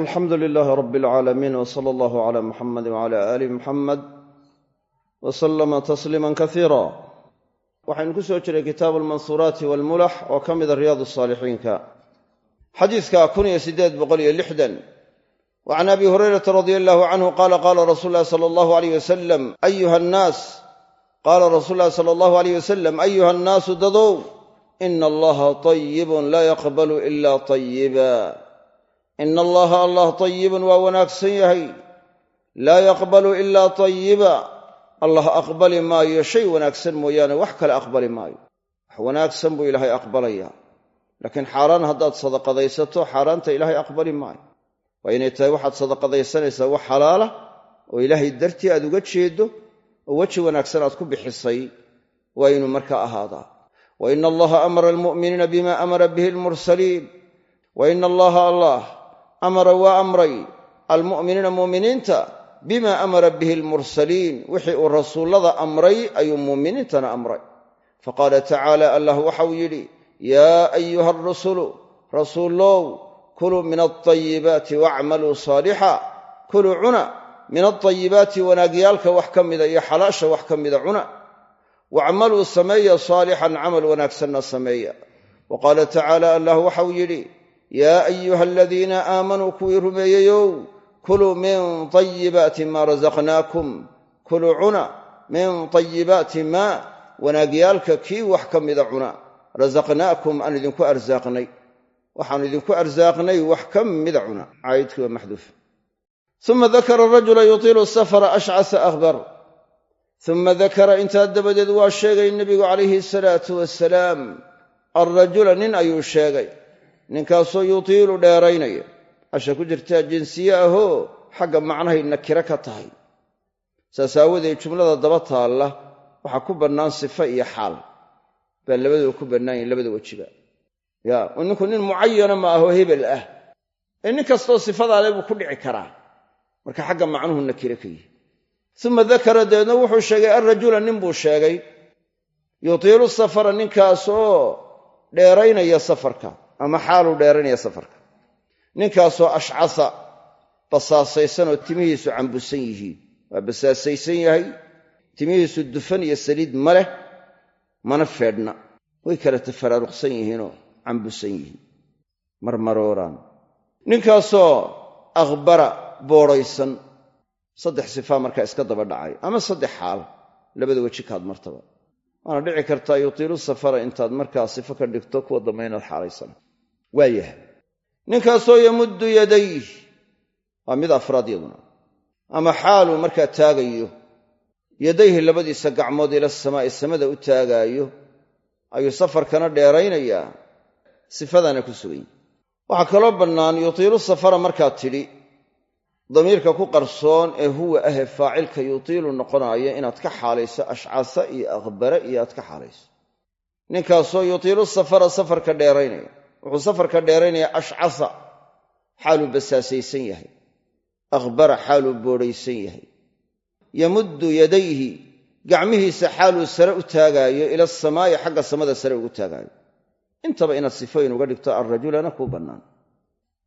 alxamdu lilaahi rab alcaalamiin w sala allahu cala muxamadi wcala aali muxamed wa salama tasliima kasiira waxaynu ku soo jiray kitaabu almansuuraati walmulax oo ka mida riyaad saalixiinka xadiiska kun iyo siddeed boqol iyo lixdan. Wa can abi hurayrata radia allahu canhu qaala qaala rasuulu llahi sala allahu aleyh wasalam ayuha annaas qaala rasuulu llahi sala allahu aleyh wasalam ayuha annaasu dadow ina allaha tayibun ina allaha allah tayibun waa wanaagsan yahay laa yaqbalu ilaa tayiba allah aqbali maayo shay wanaagsan mooyaane wax kale aqbali maayo wax wanaagsan buu ilaahay aqbalaya laakiin xaaraan haddaad sadaqadaysato xaaraanta ilaahay aqbali maayo waa inay tahay waxaad sadaqadaysanaysaa wax xalaala oo ilaahay dartii aad uga jeeddo oo weji wanaagsan aad ku bixisay waa inuu markaa ahaadaa wa ina allaha amara almu'miniina bima amara bihi almursaliin wa ina allaha allah amara waa amray almu'miniina mu'miniinta bima amara bihi almursaliin. Wixii uu rasuullada amray ayuu mu'miniintana amray. Faqaala tacaala allah waxau yidhi yaa ayuha arusulu rasuullow kuluu min altayibaati wacmaluu saalixa. Kuluu cuna min altayibaati wanaagyaalka wax ka mida iyo xalaasha wax ka mida cuna. Wacmaluu sameeya saalixan camal wanaagsanna sameeya. Wa qaala tacaala allah waxau yidhi yaa ayuha aladiina aamanuu kuwii rumeeyeyow kuluu min tayibaati maa rasaqnaakum kuluu cuna min tayibaati maa wanaagyaalka kii wax ka mida cuna rasaqnaakum aan idinku arsaaqnay waxaanu idinku arsaaqnay wax ka mida cuna caayidkii waa maxduuf uma dakara rajula yutiilu safara ashcasa akhbar uma dakara intaa dabadeed waa sheegay nebigu calayhi salaatu wasalaam alrajula nin ayuu sheegay ninkaasoo yutiilu dheeraynaya. Asha ku jirtaa jinsiye ahoo xagga macnahay nakiro ka tahay. Saas aawadeed jumlada daba taalla waxaa ku bannaan sifa iyo xaal. Baa labadaba ku bannaan yihiin labada wejiba ya ninku nin mucayana ma ahoo hebel ah. Ee nin kastoo sifadaale buu ku dhici karaa. Marka xagga macnuhu nakiro ka yihi uma dakara dabeedna wuxuu sheegay alrajula nin buu sheegay. Yutiilu safara ninkaasoo dheeraynaya safarka ama xaaluu dheeraynaya safarka. Ninkaasoo ashcasa basaasaysanoo timihiisu cambusan yihiin. Waa basaasaysan yahay timihiisu dufan iyo saliid ma leh mana feedhna. Way kala tafaraaruqsan yihiinoo cambusan yihiin. Marmarooraan ninkaasoo akhbara boodhaysan saddex sifaa markaa iska daba dhacay ama saddex xaal labada weji kaad martaba. Waana dhici kartaa yutiilu safara intaad markaa sifo ka dhigto kuwa dambe inaad xaalaysana waayahay ninkaasoo yamuddu yadayh waa mid afraad yaduna ama xaaluu markaa taagayo. Yadayhi labadiisa gacmood ila samaa'i samada u taagaayo ayuu safarkana dheeraynayaa. Sifadana ku sugan. Waxaa kaloo bannaan yutiilu safara markaad tidhi damiirka ku qarsoon ee huwa ahe faacilka yutiilu noqonaayo inaad ka xaalayso ashcasa iyo akhbara iyo aad ka xaalayso. Ninkaasoo yutiilu safara safarka dheeraynaya wuxuu safarka dheeraynaya ashcasa xaaluu basaasaysan yahay. Akhbara xaaluu boodhaysan yahay. Yamuddu yadayhi. Gacmihiisa xaaluu sare u taagaayo ila asamaa'i xagga samada sare ugu taagaayo. Intaba inaad sifooyin uga dhigto alrajulana kuu bannaan.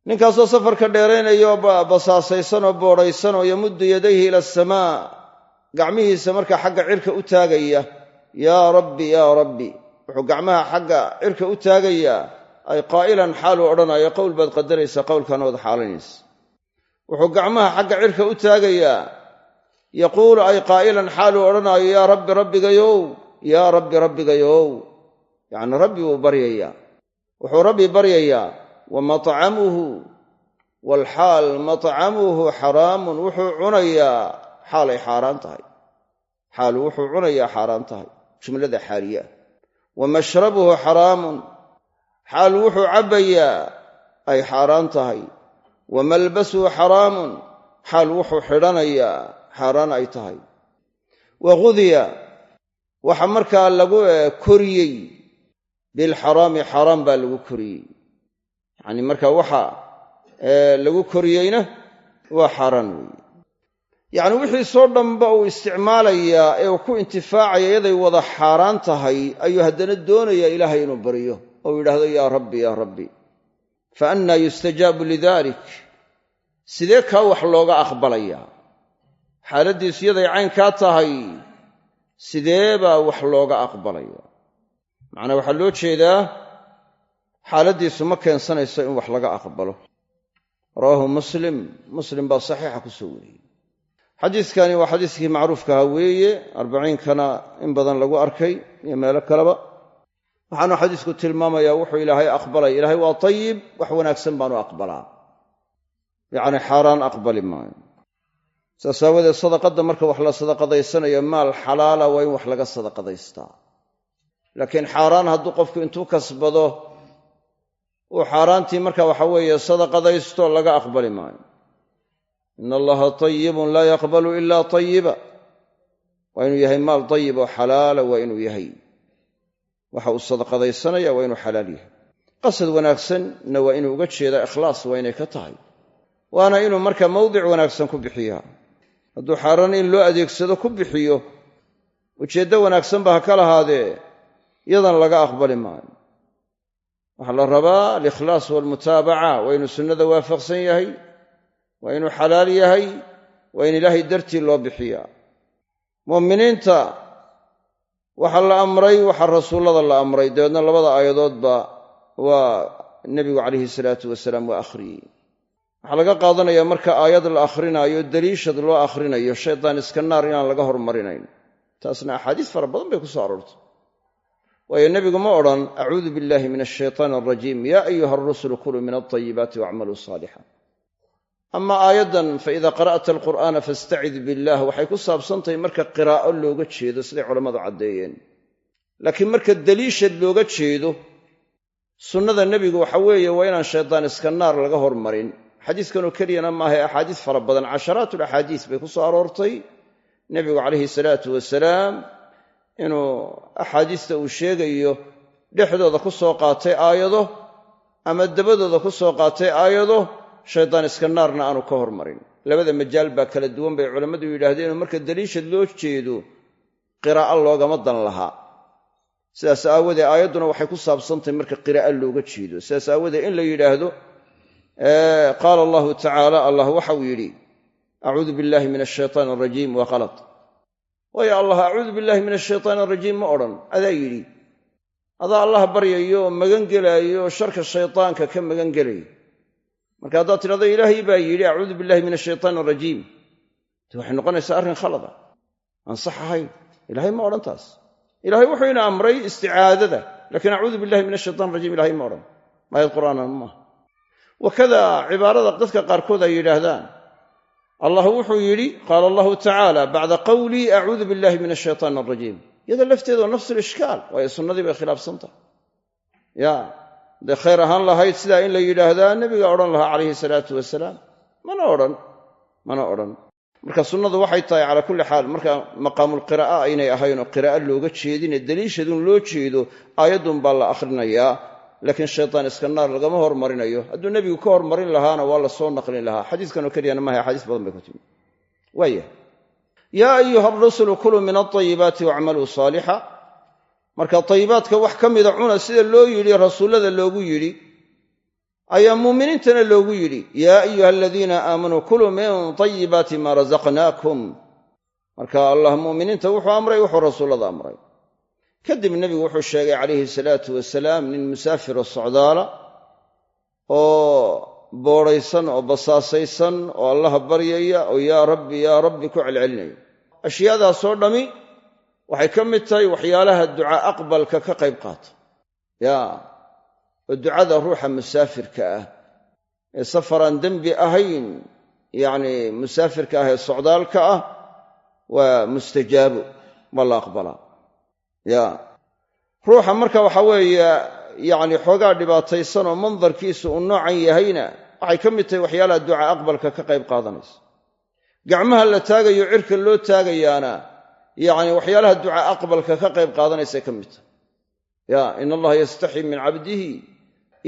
Ninkaasoo safarka dheeraynaya oo basaasaysan oo boodhaysan oo yamuddu yadayhi ila asamaa gacmihiisa markaa xagga cirka u taagaya yaa rabbi yaa rabbi. Wuxuu gacmaha xagga cirka u taagayaa ay qaa'ilan xaaluu odhanayo qowl baad qadaraysaa qowlkaana wad xaalanaysa. Wuxuu gacmaha xagga cirka u taagayaa. Yaquulu ay qaa'ilan xaaluu odhanaayo yaa rabbi rabbigayow yaa rabbi rabbigayow. Yacnii rabbi buu baryayaa. Wuxuu rabbi baryayaa wa matcamuhu waalxaal matcamuhu xaraamun. Wuxuu cunayaa xaalay xaaraan tahay. Xaalu wuxuu cunayaa xaaraan tahay. Jumlada xaaliye ah wa mashrabuhu xaraamun xaal wuxuu cabbayaa ay xaaraan tahay. Wa malbasuhu xaraamun xaal wuxuu xidhanayaa xaaraan ay tahay. Wa gudiya waxa markaa lagu koriyey bilxaraami xaaraan baa lagu koriyey. Yacni marka waxa lagu koriyeyna waa xaaraan weeye. Yacni wixii soo dhanba uu isticmaalayaa ee uu ku intifaacaya yaday wada xaaraan tahay ayuu haddana doonayaa ilaahay inuu baryo ou yidhaahdo yaa rabbi yaa rabbi fa annaa yustajaabu lidalik sidee kaa wax looga aqbalayaa xaaladdiisu yaday caynkaa tahay. Sidee baa wax looga aqbalaya? Macnaa waxaa loo jeedaa xaaladdiisu ma keensanayso in wax laga aqbalo. Rawaahu muslim. Muslim baa saxiixa ku soo wariyey. Xadiiskani waa xadiiskii macruufkaha weeye arbaciinkana in badan lagu arkay iyo meelo kaleba waxaanu xadiisku tilmaamayaa wuxuu ilaahay aqbalay. Ilaahay waa tayib wax wanaagsan baanu aqbalaa. Yacni xaaraan aqbali maayo. Saas aawadeed sadaqadda marka wax la sadaqadaysanayo maal xalaala waa in wax laga sadaqadaystaa. Laakiin xaaraan hadduu qofku intuu kasbado uu xaaraantii marka waxa weeye sadaqadaysto laga aqbali maayo. Ina allaha tayibun laa yaqbalu ila tayiba waa inuu yahay maal tayib oo xalaala waa inuu yahay waxa uu sadaqadaysanaya waa inuu xalaal yahay. Qasad wanaagsanna waa inuu uga jeedaa ikhlaas waa inay ka tahay. Waana inuu marka mawdic wanaagsan ku bixiyaa. Hadduu xaaraan in loo adeegsado ku bixiyo ujeeddo wanaagsanba ha ka lahaadee yadan laga aqbali maayo. Waxaa la rabaa alikhlaas waalmutaabaca waa inuu sunnada waafaqsan yahay waa inuu xalaal yahay waa in ilaahay dartii loo bixiyaa. Mu'miniinta waxaa la amray waxaa rasuullada la amray. Dabeedna labada aayadoodba waa nebigu calayhi salaatu wasalaam waa akhriyey waxaa laga qaadanayaa marka aayad la akrinaayo daliishad loo akhrinayo shaydaan iska naar inaan laga hormarinayn. Taasna axaadiis fara badan bay ku soo aroortay. Waayo nebigu ma odhan acuudu billahi min ashaytaan alrajiim yaa ayuha arusulu kuluu min alطayibaati wacmaluu saalixa ama aayaddan faida qara'ta alqur'aana fastacid billah waxay ku saabsantahay marka qiraa'o looga jeedo siday culammadu caddeeyeen. Laakiin marka daliishad looga jeedo sunnada nebigu waxa weeye waa inaan shaydaan iska naar laga hormarin. Xadiiskanoo keliyana maahae axaadiis fara badan. Casharaatul axaadiis bay ku soo aroortay. Nebigu calayhi salaatu wasalaam inuu axaadiista uu sheegayo dhexdooda ku soo qaatay aayado ama dabadooda ku soo qaatay aayado shaydaan iska naarna aanu ka hormarin. Labada majaal baa kala duwan bay culammadu yidhaahdeen oo marka daliishad loo jeedo qiraa'o loogama dan lahaa. Sidaas aawadee aayadduna waxay ku saabsantahay marka qiraa'o looga jeedo. Sidaas aawadee in la yidhaahdo qaala allahu tacaala allah waxau yidhi acuudu billahi min ashaytaan alrajiim waa waayo allah acuudu billahi min ashaytaan alrajiim ma odhan. Adaa yidhi adaa allah baryayo oo magan gelaayo sharka shaytaanka ka magan gelaya marka haddaad tidhahdo ilaahay baa yidhi acuudu billahi min ashaytaan alrajiim de waxay noqonaysaa arrin khalada. Aan sax ahayn. Ilahay ma odhan taas. Ilahay wuxuu ina amray isticaadada laakiin acuudu billahi min ashaytaan rajiim ilahay ma odhan. Maayad qur'aanan maaha wakada cibaarada dadka qaarkood ay yidhaahdaan. Allah wuxuu yidhi qaala allahu tacaala bacda qawlii acuudu billahi min ashaytaan alrajiim iyada lafteedoo nafsu lishkaal waayo sunnadii bay khilaafsan tahay hadday khayr ahaan lahayd sidaa in la yidhaahdaa nebiga odhan lahaa calayhi salaatu wasalaam. Mana odhan mana odhan. Marka sunnadu waxay tahay calaa kulli xaal marka maqaamulqiraa'a aynay ahayn oo qiraa'o looga jeedine daliishadun loo jeedo aayaddun baa la akhrinayaa. Laakiin shaytaan iska naar lagama hormarinayo. Hadduu nebigu ka hormarin lahaana waa la soo naqlin lahaa. Xadiiskanoo keliyana maaha axaadiis badan bay ku timi. Waaya yaa ayuha arusulu kuluu min alطayibaati wacmaluu saalixa marka tayibaadka wax ka mida cuna sida loo yidhi rasuullada loogu yidhi ayaa muuminiintana loogu yidhi yaa ayuha aladiina aamanuu kuluu min tayibaati maa rasaqnaakum marka allah muuminiinta wuxuu amray wuxuu rasuullada amray. Kadib nebigu wuxuu sheegay calayhi salaatu wasalaam nin musaafiro socdaala oo boodhaysan oo basaasaysan oo allaha baryaya oo yaa rabbi yaa rabbi ku celcelinaya. Ashyaadaasoo dhammi waxay ka mid tahay waxyaalaha ducaa aqbalka ka qayb qaata yaa oo ducada ruuxa musaafirka ah. Ee safaraan dembi ahayn yacnii musaafirka ah ee socdaalka ah waa mustajaabo waa la aqbalaa ya ruuxa marka waxa weeye yacni xoogaa dhibaataysan oo mandarkiisu uu noocan yahayna waxay ka mid tahay waxyaalaha ducaa aqbalka ka qayb qaadanaysa. Gacmaha la taagayo cirka loo taagayaana yacni waxyaalaha ducaa aqbalka ka qayb qaadanaysay ka mid tahay. Ya in allaha yastaxii min cabdihi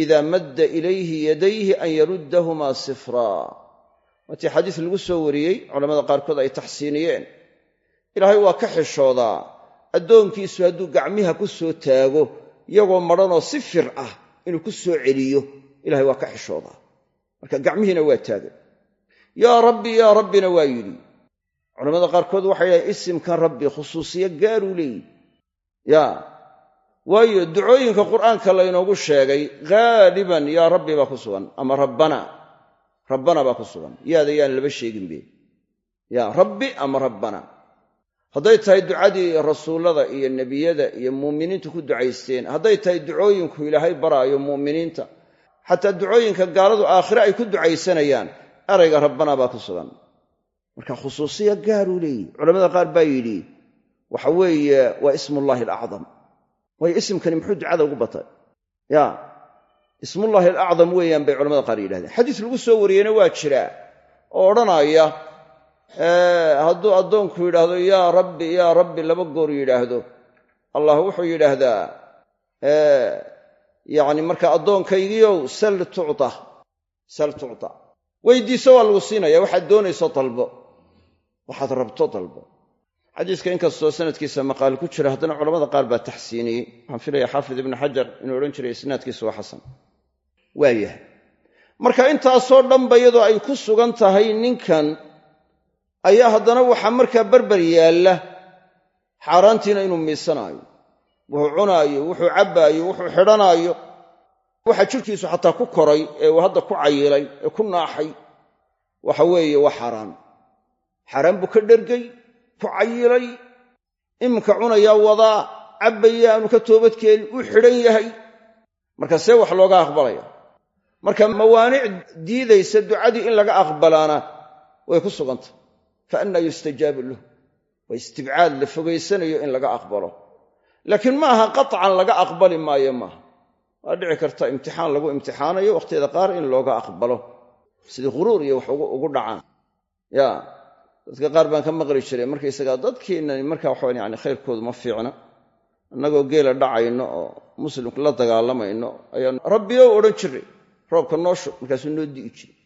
ida madda ilayhi yadayhi an yaruddahumaa sifraa waatii xadiis lagu soo wariyey culamada qaarkood ay taxsiiniyeen. Ilaahay waa ka xishoodaa. Addoonkiisu hadduu gacmiha ku soo taago iyagoo madhanoo si fir ah inuu ku soo celiyo ilahay waa ka xishoodaa. Marka gacmihiina waa taagay yaa rabbi yaa rabbina waa yidhi culamada qaarkood waxay dhahay isimkan rabbi khusuusiyo gaaruu leeyihi ya. Waayo ducooyinka qur'aanka laynoogu sheegay haaliban yaa rabbi baa ku sugan ama rabbana rabbana baa ku sugan. Yaada yaan laba sheeginbe ya rabbi ama rabbana. Hadday tahay ducadii rasuullada iyo nebiyada iyo muuminiintu ku ducaysteen hadday tahay ducooyinku ilaahay baraayo mu'miniinta xataa ducooyinka gaaladu aakhire ay ku ducaysanayaan erayga rabbana baa ku sugan marka khusuusiya gaaruu leeyihi culamada qaar baa yidhi waxa weeye waa ismullaahi alacdam. Waayo isimkani muxuu ducada ugu batay? Ya ismullaahi alacdam weeyaan bay culamada qaar yidhahdeen xadiis lagu soo wariyeyna waa jiraa oo odhanaya hadduu addoonku yidhaahdo yaa rabbi yaa rabbi laba goor yidhaahdo. Allah wuxuu yidhaahdaa yacni marka addoonkaygiiow sal tucta sal tucta weydiiso waa lagu siinaya waxaad doonayso dalbo waxaad rabto dalbo. Xadiiska inkastoo sanadkiisa maqaal ku jira haddana culamada qaar baa taxsiiniyey waxaan filaya xaafid ibnu xajar inuu odhan jiray isnaadkiisu waa xasan. Waayahay marka intaasoo dhanba iyadoo ay ku sugan tahay ninkan ayaa haddana waxaa markaa berber yaalla xaaraantiina inuu miisanaayo. Wuxuu cunaayo wuxuu cabbaayo wuxuu xidhanaayo. Waxa jidhkiisu xataa ku koray ee uu hadda ku cayilay ee ku naaxay. Waxa weeye waa xaaraan xaaraan buu ka dhergay ku cayilay iminka cunayaa wadaa cabbaya aanu ka toobadkeenin u xidhan yahay. Marka see wax looga aqbalaya marka mawaanic diidaysa ducadii in laga aqbalaana way ku sugantah fa annaa yustajaabu lahu. Waa istibcaad la fogaysanayo in laga aqbalo. Laakiin ma aha qaطcan laga aqbali maayo maaha waa dhici karta imtixaan lagu imtixaanayo wakhtiyada qaar in looga aqbalo. Sidii ghuruur iyo wax ugu dhacaan dadka qaar baan ka maqli jiray markaysagaa dadkiinani marka waxaan yani khayrkoodu ma fiicna annagoo geela dhacayno oo muslimku la dagaalamayno ayaan rabbiyow odhan jiray roobka noo markaasuu noo di'i jiray.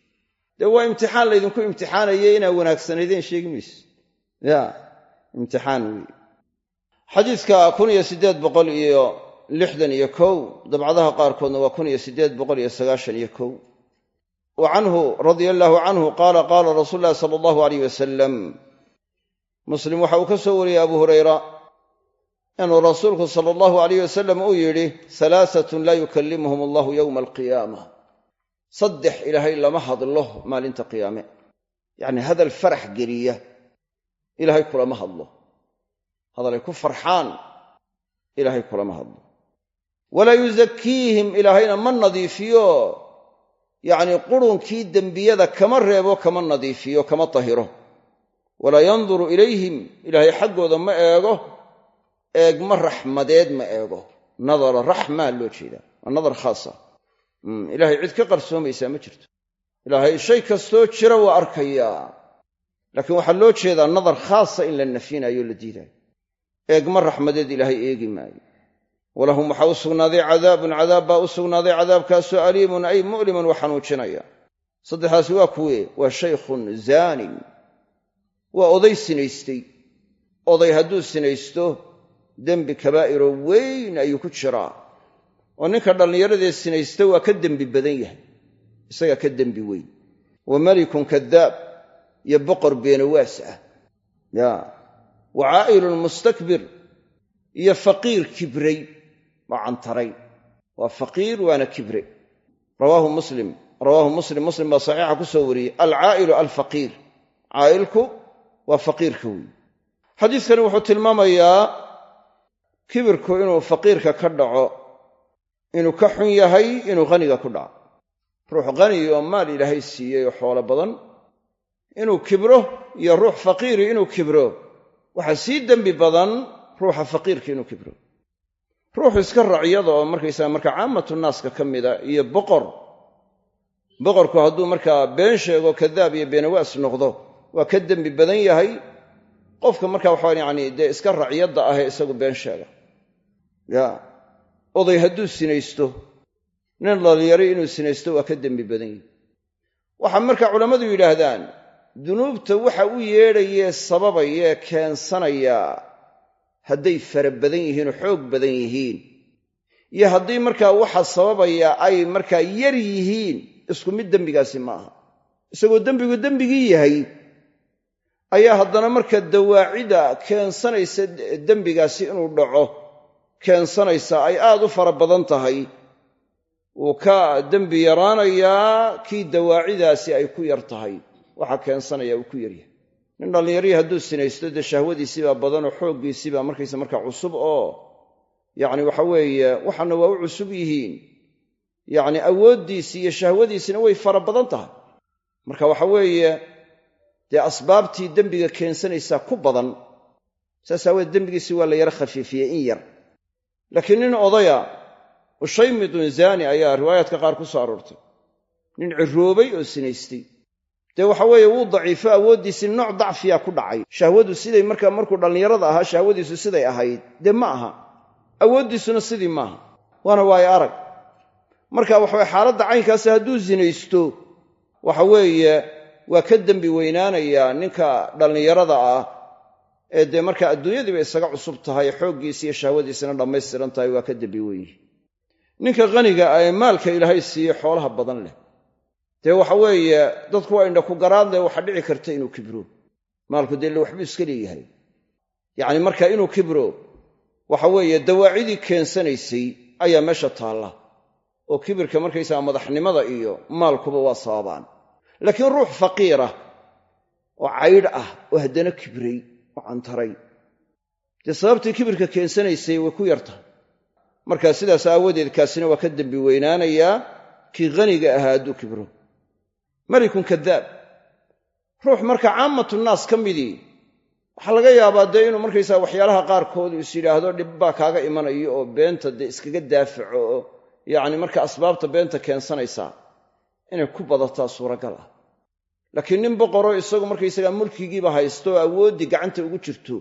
Dee waa imtixaan laydinku imtixaanayay inaa wanaagsanaydeen sheegi mayse. Ya imtixaan wey xadiidka kun iyo siddeed boqol iyo lixdan iyo kow dabcadaha qaarkoodna waa kun iyo siddeed boqol iyo sagaashan iyo kow canhu radia allaahu canhu qaala qaala rasuulu llahi sala allahu alayh wasalam muslim waxa uu ka soo wariyey abu hurayra inuu rasuulku sala allahu alayh wasalam uu yidhi halaaatun laa yukallimuhum allahu yowma alqiyaama saddex ilaahay lama hadlo maalinta qiyaame yacni hadal farax geliya ilaahay kulama hadlo hadalay ku farxaan ilaahay kulama hadlo walaa yusakiihim ilaahayna ma nadiifiyo yacnii qurunkii dembiyada kama reebo kama nadiifiyo kama tahiro. Walaa yanduru ilayhim ilaahay xaggooda ma eego eegma raxmadeed ma eego. Nadara raxmaa loo jeedaa waa nadar khaasa. Ilaahay cid ka qarsoomaysaa ma jirto. Ilaahay shay kastoo jira waa arkayaa laakiin waxaa loo jeedaa nadar khaasa in la nafyinayo la diidaayo. Eegma raxmadeed ilaahay eegi maayo walahum waxaa u sugnaaday cadaabun cadaab baa u sugnaaday cadaabkaasoo aliimun ay mu'liman wa xanuujinaya. Saddexdaasi waa kuwe waa shaykhun zaanin. Waa oday sinaystay. Oday hadduu sinaysto dembi kabaa'iroo weyn ayuu ku jiraa. Oo ninka dhallinyaradee sinaysta waa ka dembi badan yahay. Isagaa ka dembi weyn. Wa malikun kadaab iyo boqor beenawaas ah. Ya wa caa'ilun mustakbir iyo faqiir kibray waa cantaray waa faqiir waana kibre. Rawaahu muslim. Rawaahu muslim. Muslim baa saxiixa ku soo wariyey. Alcaa'ilu alfaqiir. Caa'ilku waa faqiirka weyi xadiidkani wuxuu tilmaamayaa kibirku inuu faqiirka ka dhaco inuu ka xun yahay inuu qaniga ku dhaco. Ruux qani oo maal ilaahay siiyey oo xoolo badan. Inuu kibro iyo ruux faqiiri inuu kibro. Waxaa sii dembi badan ruuxa faqiirka inuu kibro ruuxu iska racyada oo markaysaga markaa caamatu naaska ka mida iyo boqor. Boqorku hadduu markaa been sheego kadaab iyo beenawaas noqdo waa ka dembi badan yahay. Qofka marka waxaa yani dee iska racyadda ahee isagu been sheega. Ya oday hadduu sinaysto nin dhalinyaro inuu sinaysto waa ka dembi badan yahay. Waxaa marka culammadu yidhaahdaan dunuubta waxa u yeedhayee sababayee keensanaya hadday fara badan yihiin oo xoog badan yihiin. Iyo haddii markaa waxa sababaya ay markaa yar yihiin isku mid dembigaasi ma aha. Isagoo dembigu dembigii yahay ayaa haddana marka dawaacida keensanaysa dembigaasi inuu dhaco keensanaysa ay aad u fara badan tahay wuu ka dembi yaraanayaa kii dawaacidaasi ay ku yar tahay. Waxaa keensanaya uu ku yaryahay nin dhallinyarii hadduu sinaysto dee shahwadiisiibaa badanoo xooggiisiibaa markaysa markaa cusub oo yacni waxa weeye waxaana waa u cusub yihiin. Yacni awooddiisii iyo shahwadiisina way fara badan tahay. Marka waxa weeye dee asbaabtii dembiga keensanaysaa ku badan saas aaweed dembigiisii waa la yaro khafiifiyey in yar. Laakiin nin odaya ushaymidun zaani ayaa riwaayaadka qaar ku soo aroortay. Nin ciroobay oo sinaystay dee waxa weeye wuu daciifo awooddiisii nooc dacfiya ku dhacay. Shahwadu siday markaa markuu dhallinyarada ahaa shahwadiisu siday ahayd. Dee ma aha. Awooddiisuna sidii maaha waana waayo arag. Marka waxaweye xaaladda caynkaasi hadduu sinaysto waxa weeye waa ka dembi weynaanayaa ninka dhallinyarada ah ee dee markaa adduunyadiiba isaga cusub tahay xooggiisi iyo shahwadiisina dhammaystiran tahay waa ka dembi weynyihi ninka qaniga ah ee maalka ilaahay siiye xoolaha badan leh dee waxa weeye dadku waa indha ku garaadle waxa dhici karta inuu kibro. Maalku dee waxbuu iska leeyahay. Yacni marka inuu kibro waxa weeye dawaacidii keensanaysay ayaa meesha taalla. Oo kibirka markaysaga madaxnimada iyo maalkuba waa sababaan laakiin ruux faqiirah oo caydh ah oo haddana kibray oo cantaray. Dee sababtii kibirka keensanaysay way ku yartahay. Markaa sidaas aawadeed kaasina waa ka dembi weynaanayaa kii qaniga ahaa hadduu kibro malikun kadaab. Ruux marka caamatu naas ka midii waxaa laga yaabaa dee inuu markaysaa waxyaalaha qaarkood is yidhaahdo dhib baa kaaga imanayo oo beenta dee iskaga daafaco oo yacni marka asbaabta beenta keensanaysaa inay ku badataa suuragal ah. Laakiin nin boqoroo isagu markaysagaa mulkigiiba haysto oo awooddii gacanta ugu jirto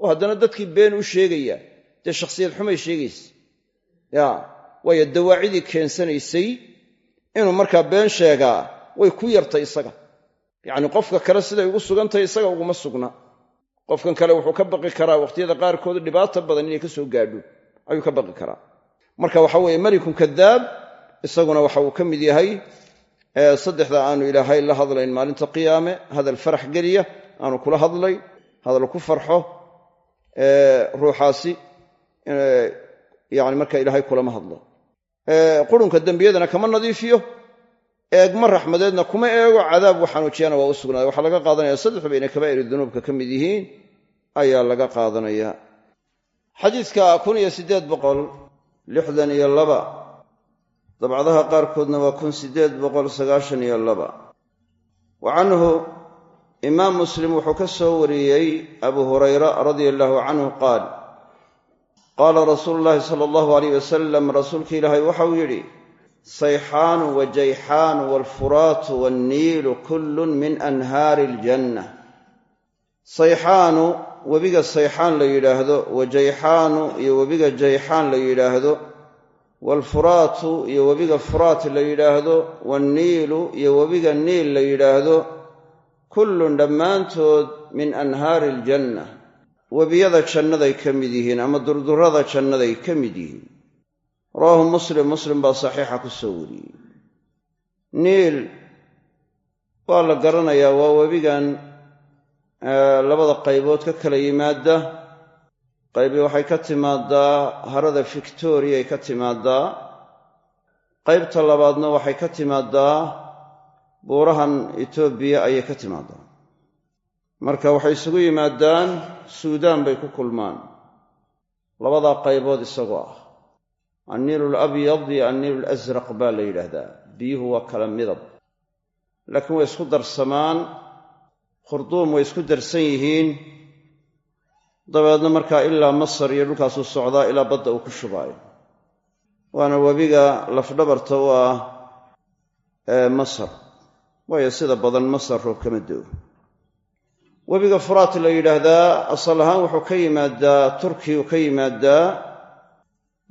oo haddana dadkii been u sheegaya dee shakhsiyad xumay sheegaysa ya waayo dawaacidii keensanaysay inuu markaa been sheegaa way ku yartay isaga. Yacni qofka kale siday ugu sugantahay isaga uguma sugna. Qofkan kale wuxuu ka baqi karaa wakhtiyada qaarkood dhibaata badan inay ka soo gaadho. Ayuu ka baqi karaa. Marka waxa weeye malikun kadaab isaguna waxa uu ka mid yahay saddexda aanu ilaahay la hadlayn maalinta qiyaame hadal farax geliya aanu kula hadlay hadal ku farxo ruuxaasi yani marka ilaahay kulama hadlo. Qurunka dembiyadana kama nadiifiyo eegma raxmadeedna kuma eego cadaab waxanuujiyana waa u sugnaaday waxaa laga qaadanaya saddexduba inay kabaa'ir dunuubka ka mid yihiin ayaa laga qaadanaya. Xadiidka kun iyo siddeed boqol lixdan iyo laba dabcadaha qaarkoodna waa kun siddeed boqol sagaashan iyo laba. Wa canhu imaam muslim wuxuu ka soo wariyey abu hurayra radia allaahu canhu qaal qaala rasuulu llaahi sala allahu alayh wasalam rasuulka ilaahay waxauu yidhi sayxaanu wa jayxaanu waalfuraatu waanniilu kullun min anhaari aljanna. Sayxaanu webiga sayxaan la yidhaahdo wa jayxaanu iyo webiga jayxaan la yidhaahdo waalfuraatu iyo webiga furaat la yidhaahdo waanniilu iyo webiga niil la yidhaahdo kullun dhammaantood min anhaari aljanna. Webiyada jannaday ka mid yihiin ama durdurada jannaday ka mid yihiin rawaahu muslim muslim baa saxiixa ku soo wariyey. Niil waa la garanayaa waa webigan labada qaybood ka kala yimaada qaybi waxay ka timaadaa harada victoriaay ka timaadaa qaybta labaadna waxay ka timaadaa buurahan etoobiya ayay ka timaadaa marka waxay isugu yimaadaan suudaan bay ku kulmaan. Labadaa qaybood isagoo ah anniilu alabyad iyo anniilu alasraq baa la yidhaahdaa. Biyuhu waa kala midab. Laakiin way isku darsamaan. Khurduum way isku darsan yihiin. Dabeedna markaa ilaa masar iyo dhulkaasuu socdaa ilaa badda uu ku shubaayo. Waana webiga lafdhabarta u ah masar. Waayo sida badan masar roob kama doo webiga furaat la yidhaahdaa asal ahaan wuxuu ka yimaadaa turkiyuu ka yimaadaa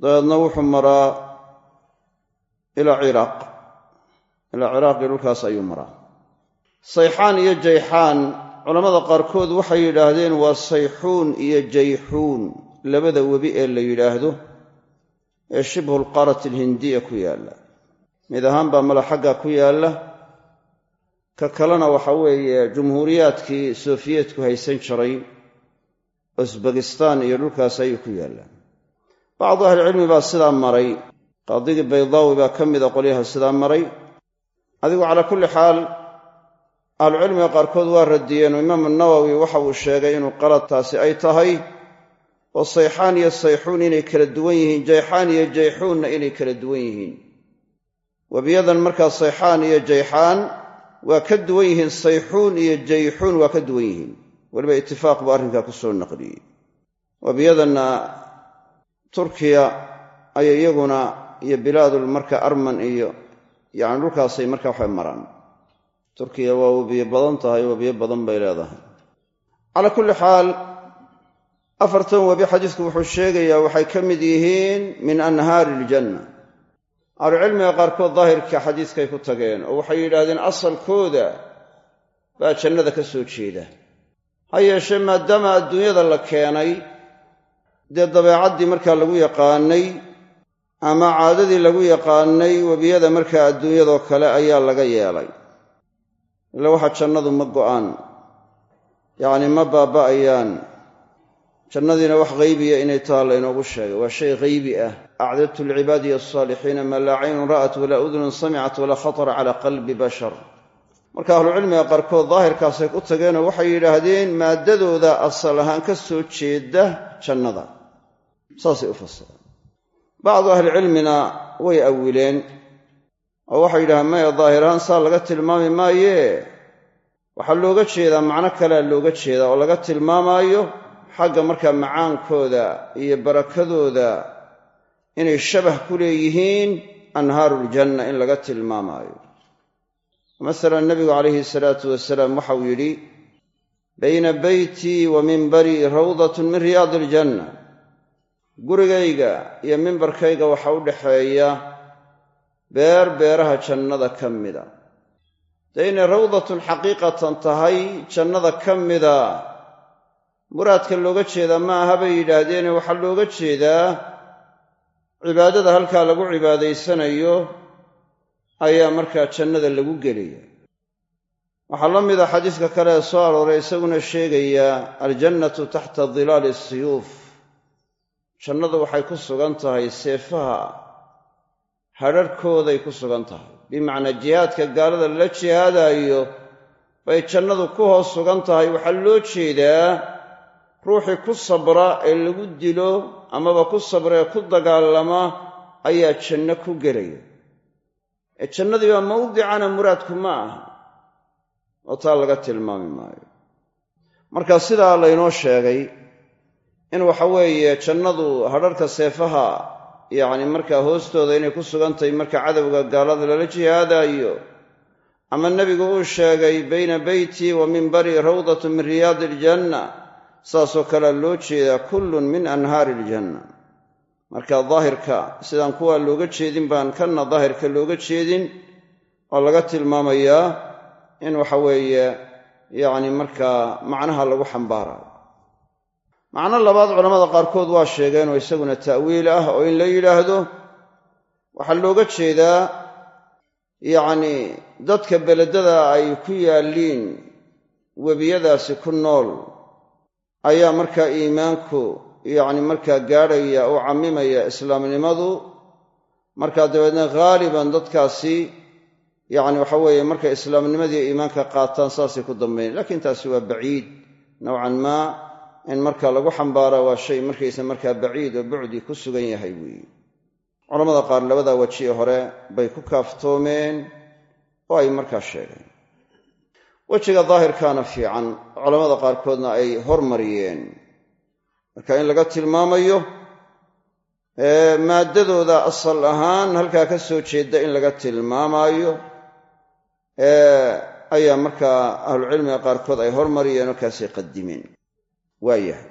dabeedna wuxuu maraa ilaa ciraaq. Ilaa ciraaq iyo dhulkaas ayuu maraa. Sayxaan iyo jayxaan culammada qaarkood waxay yidhaahdeen waa sayxuun iyo jayxuun labada webi ee la yidhaahdo ee shibhu lqaarat alhindiya ku yaalla. Mid ahaan baa mala xagga ku yaalla ka kalena waxa weeye jumhuuriyaadkii sofiyeetku haysan jiray usbekistan iyo dhulkaas ayay ku yaallaan bacdu ahlicilmi baa sidaa maray. Qaadigii baydaawi baa ka mida qolyaha sidaa maray. Adigu calaa kulli xaal ahlucilmiga qaarkood waa radiyeen oo imaamu nawowi waxa uu sheegay inuu qaladtaasi ay tahay oo sayxaan iyo sayxuun inay kala duwan yihiin jayxaan iyo jayxuunna inay kala duwan yihiin. Webiyadan markaa sayxaan iyo jayxaan waa ka duwan yihiin sayxuun iyo jayxuun waa ka duwan yihiin. Weliba itifaaq buu arrinkaa ku soo naqliyey turkiya ayay iyaguna iyo bilaadul marka arman iyo yacni dhulkaasay markaa waxay maraan. Turkiya waa webiyo badan tahay webiyo badan bay leedahay. Calaa kulli xaal afartan webi xadiisku wuxuu sheegayaa waxay ka mid yihiin min anhaari iljanna ahlucilmiga qaarkood daahirka xadiiskay ku tageen oo waxay yidhaahdeen asalkooda baa jannada ka soo jeeda. Ha yeeshee maadaama adduunyada la keenay dee dabeecaddii markaa lagu yaqaanay ama caadadii lagu yaqaanay webiyada markaa adduunyadoo kale ayaa laga yeelay. Ila waxa jannadu ma go'aan. Yacni ma baaba'ayaan jannadiina wax haybiya inay taha laynoogu sheegay. Waa shay haybi ah. Acdadtu lcibaadi alsaalixiina maa laa caynun ra'at walaa udunun samicat walaa khatara calaa qalbi bashar. Marka ahlucilmiga qaarkood daahirkaasay ku tageenoo waxay yidhaahdeen maaddadooda asal ahaan ka soo jeeda jannada saasay u fasireen. Bacdu ahlicilmina way awileen oo waxay yidhahdeen maya daahir ahaan saa laga tilmaami maayee waxaa looga jeedaa macno kalea looga jeedaa oo laga tilmaamaayo xagga markaa macaankooda iyo barakadooda inay shabah ku leeyihiin anhaaruuljanna in laga tilmaamaayo. Masalan nebigu calayhi salaatu wasalaam waxau yidhi bayna beytii wa mimbarii rawdatun min riyaadi iljanna gurigayga iyo mimbarkayga waxa u dhaxeeya beer beeraha jannada ka mida. Dee rawdatun xaqiiqatan tahay jannada ka mida. Muraadka looga jeedaa ma aha bay yidhaahdeene waxaa looga jeedaa cibaadada halkaa lagu cibaadaysanayo ayaa markaa jannada lagu gelaya waxaa la mida xadiiska kale ee soo arooray isaguna sheegaya aljannatu taxta dilaali siyuuf jannadu waxay ku sugan tahay seefaha. Hadharhkooday ku sugan tahay. Bimacnaa jihaadka gaalada lala jihaadaayo bay jannadu ku hoos sugan tahay. Waxaa loo jeedaa ruuxii ku sabra ee lagu dilo amaba ku sabra ee ku dagaalama ayaa janno ku gelaya. Ee jannadii baa mawdicana muraadku ma aha. Oo taa laga tilmaami maayo. Marka sidaa laynoo sheegay in waxa weeye jannadu hadharhka seefaha yacni markaa hoostooda inay ku sugan tahay marka cadowga gaalada lala jihaadaayo ama nebigu uu sheegay bayna beytii wa mimbarii rawdatun min riyaadi iljanna saasoo kalea loo jeedaa kullun min anhaari iljanna marka daahirka sidaan kuwaa looga jeedin baan kanna daahirka looga jeedin oo laga tilmaamayaa in waxa weeye yacni markaa macnaha lagu xambaarayo macno labaad culammada qaarkood waa sheegeenoo isaguna ta'wiil ah oo in la yidhaahdo. Waxaa looga jeedaa yacni dadka beledada ay ku yaalliin webiyadaasi ku nool ayaa markaa iimaanku yacni markaa gaadhaya oo cammimaya islaamnimadu. Markaa dabeedna ghaaliban dadkaasi yacni waxa weeye markay islaamnimadii iimaanka qaataan saasay ku dambayn laakiin taasi waa baciid nowcan maa in marka lagu xambaara waa shay markaysa markaa baciid oo bucdi ku sugan yahay weeye culamada qaar labadaa weji hore bay ku kaaftoomeen oo ay markaa sheegeen. Wejiga daahirkaana fiican culammada qaarkoodna ay hormariyeen. Marka in laga tilmaamayo maaddadooda asal ahaan halkaa ka soo jeedda in laga tilmaamaayo ayaa markaa ahlucilmiga qaarkood ay hormariyeen oo kaasay qadimeen waayahay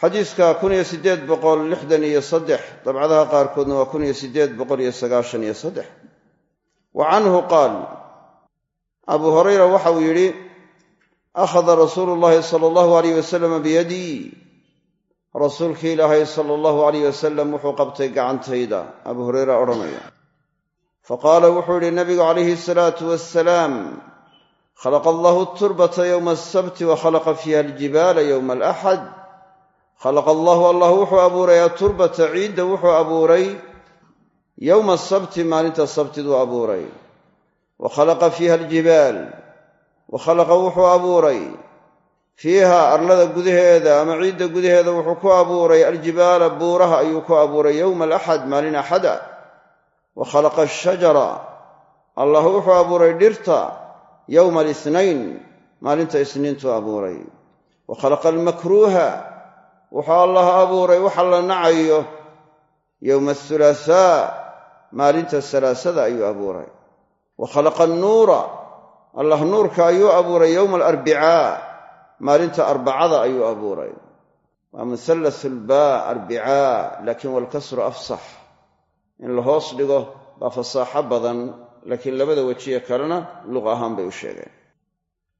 xadiiska kun iyo siddeed boqol lixdan iyo saddex dabcadaha qaarkoodna waa kun iyo siddeed boqol iyo sagaashan iyo saddex. Wa canhu qaal abuu hurayra waxauu yidhi akhada rasuulu llaahi sala allahu alayh wasalam biyadii. Rasuulkii ilaahay sala allahu alayh wasalam wuxuu qabtay gacantayda abuu hureyra odhanaya. Fa qaala wuxuu yidhi nabigu calayhi salaatu wasalaam khalaqa allahu turbata yowma asabti wa khalaqa fiiha aljibaala yowma alaxad khalaqa allahu allah wuxuu abuuray aturbata ciidda wuxuu abuuray yowma asabti maalinta sabtiduu abuuray wa khalaqa fiiha aljibaal wa khalaqa wuxuu abuuray fiiha arlada gudaheeda ama ciidda gudaheeda wuxuu ku abuuray aljibaala buuraha ayuu ku abuuray yowma alaxad maalin axada wa khalaqa ashajara allah wuxuu abuuray dhirta yowma alisnayn maalinta isniintuu abuuray. Wa khalaqa almakruuha wuxuu allah abuuray waxa la nacayo. Yowma athulaasaa maalinta salaasada ayuu abuuray. Wa khalaqa annuura allah nuurka ayuu abuuray yowma alarbicaa maalinta arbacada ayuu abuuray. Waa muhallathu lbaa arbicaa laakiin walkasru afsax in la hoos dhigo baa fasaaxo badan laakiin labada wejiye kalena luqa ahaan bay u sheegeen.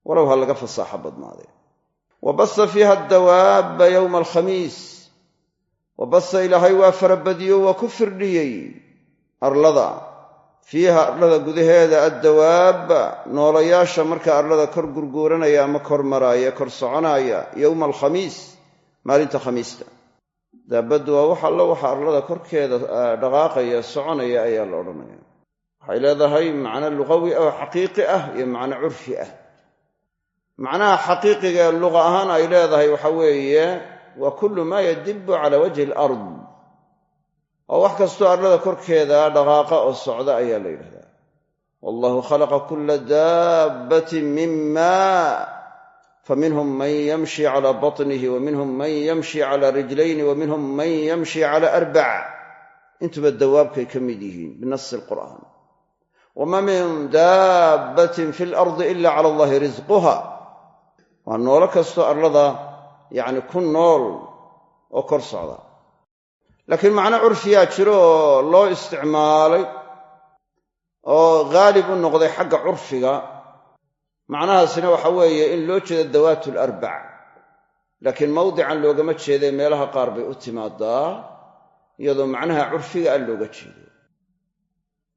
Walow ha laga fasaaxo badnaaday wa basa fiiha adawaabba yowma alkhamiis. Wa basa ilaahay waa farabadiyo waa ku firdhiyey arlada. Fiiha arlada gudaheeda addawaabba noolayaasha markaa arlada kor gurguuranaya ama kor maraaya kor soconaaya yowma alkhamiis maalinta khamiista. Daabaddu waa wax allo waxa arlada korkeeda dhaqaaqaya soconaya ayaa la odhanaya waxay leedahay macno luqawi oo xaqiiqi ah iyo macno curfi ah. Macnaha xaqiiqiga ee luqa ahaan ay leedahay waxa weeye waa kullu maa yadibu cala wajhi alard. Oo wax kastoo arlada korkeeda dhaqaaqa oo socda ayaa la yidhahdaa. Wallahu khalaqa kulla daabbatin min maa faminhum man yamshi cala batnihi wa minhum man yamshi cala rijlayni wa minhum man yamshi cala arbac intuba dawaabkay ka mid yihiin binasi alqur'aan wama min daabbatin fi lardi ila cala allahi risquha waa noolo kastoo arlada yacni ku nool oo kor socda laakiin macno curfiyaa jiro oo loo isticmaalay oo haalib u noqday xagga curfiga macnahaasina waxa weeye in loo jeedo dawaatu larbac laakiin mawdican loogama jeeday meelaha qaar bay u timaadaa iyadoo macnaha curfiga a looga jeedo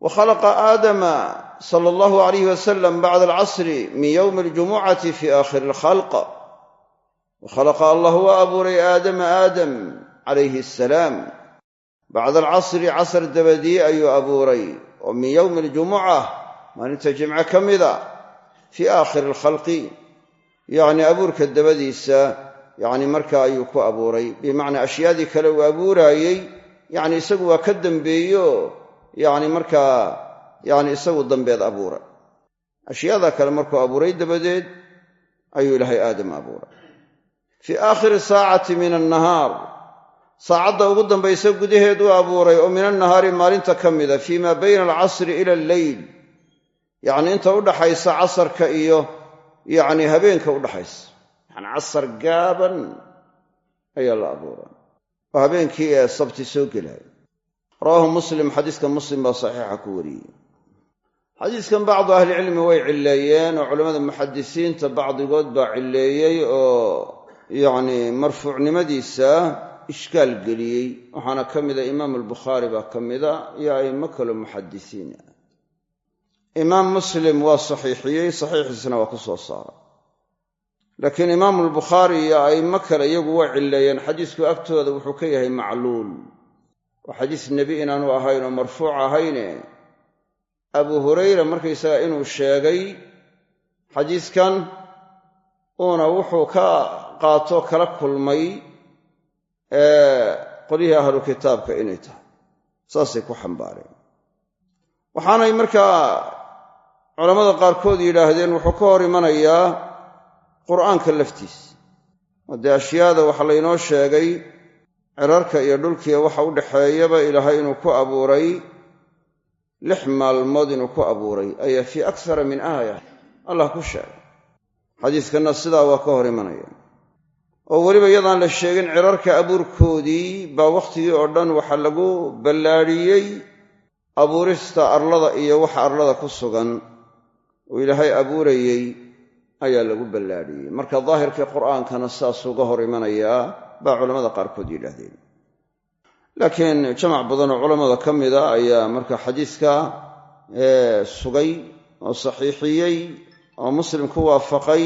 wa khalaqa aadama sala allahu alayh wasalam bacda alcasri min yowmi aljumucati fi aakhiri alkhalq. Wa khalaqa allah waa abuuray aadama aadam calayhi asalaam bacda alcasri casr dabadii ayuu abuuray oo min yowmi aljumuca maalinta jimce ka mida fii aakhiri alkhalqi yacni abuurka dabadiisa yacni markaa ayuu ku abuuray. Bimacnaa ashyaadii kale uu abuuraayey yacni isagu waa ka dambeeyo yacni markaa yacni isagu dambeed abuuray ashyaada kale markuu abuuray dabadeed ayuu ilaahay aadam abuuray fii aakhiri saacati min annahaar saacadda ugu dambaysa gudaheed u abuuray oo min annahaari maalinta ka mida fii maa bayna alcasri ila alleyl. Yacni inta udhaxaysa casarka iyo yacni habeenka udhaxaysa yacni casar gaaban ayaa la abuuray oo habeenkii ee sabti soo gelaya rawaahu muslim xadiiska muslim baa saxiixa ku wariyey. Xadiiskan bacdu ahlicilmi way cilleeyeen oo culammada muxadisiinta bacdigood baa cilleeyey oo yacni marfuucnimadiisa ishkaal geliyey. Waxaana ka mida imaam albukhaari baa ka mida iyo a'immo kaloo muxadisiin. Ah imaam muslim waa saxiixiyey saxiixiisna waa ku soo saaray. Laakiin imaamu albukhaari iyo a'immo kale iyagu way cilleeyeen. Xadiisku agtooda wuxuu ka yahay macluul waa xadiis nebi inaanu ahayn oo marfuuc ahayne. Abu hurayra markaysaga inuu sheegay xadiiskan uuna wuxuu ka qaato kala kulmay qolyihii ahlu kitaabka inay tahay. Saasay ku xambaareen. Waxaanay markaa culammada qaarkood yidhaahdeen wuxuu ka hor imanayaa qur'aanka laftiisa oo dee ashyaada waxaa laynoo sheegay cirarka iyo dhulkiiya waxa u dhaxeeyaba ilaahay inuu ku abuuray lix maalmood inuu ku abuuray ayaa fii akthara min aaya. Allah ku sheegay. Xadiiskanna sidaa waa ka hor imanaya. Oo weliba iyadaan la sheegin cirarka abuurkoodii baa wakhtigii oo dhan waxa lagu ballaadhiyey abuurista arlada iyo waxa arlada ku sugan. Oo ilaahay abuurayey ayaa lagu ballaadhiyey. Marka daahirkii qur'aankana sidaasuuga hor imanayaa baa culammada qaarkood yidhaahdeen. Laakiin jamac badanoo culammada ka mida ayaa marka xadiiska sugay oo saxiixiyey oo muslim ku waafaqay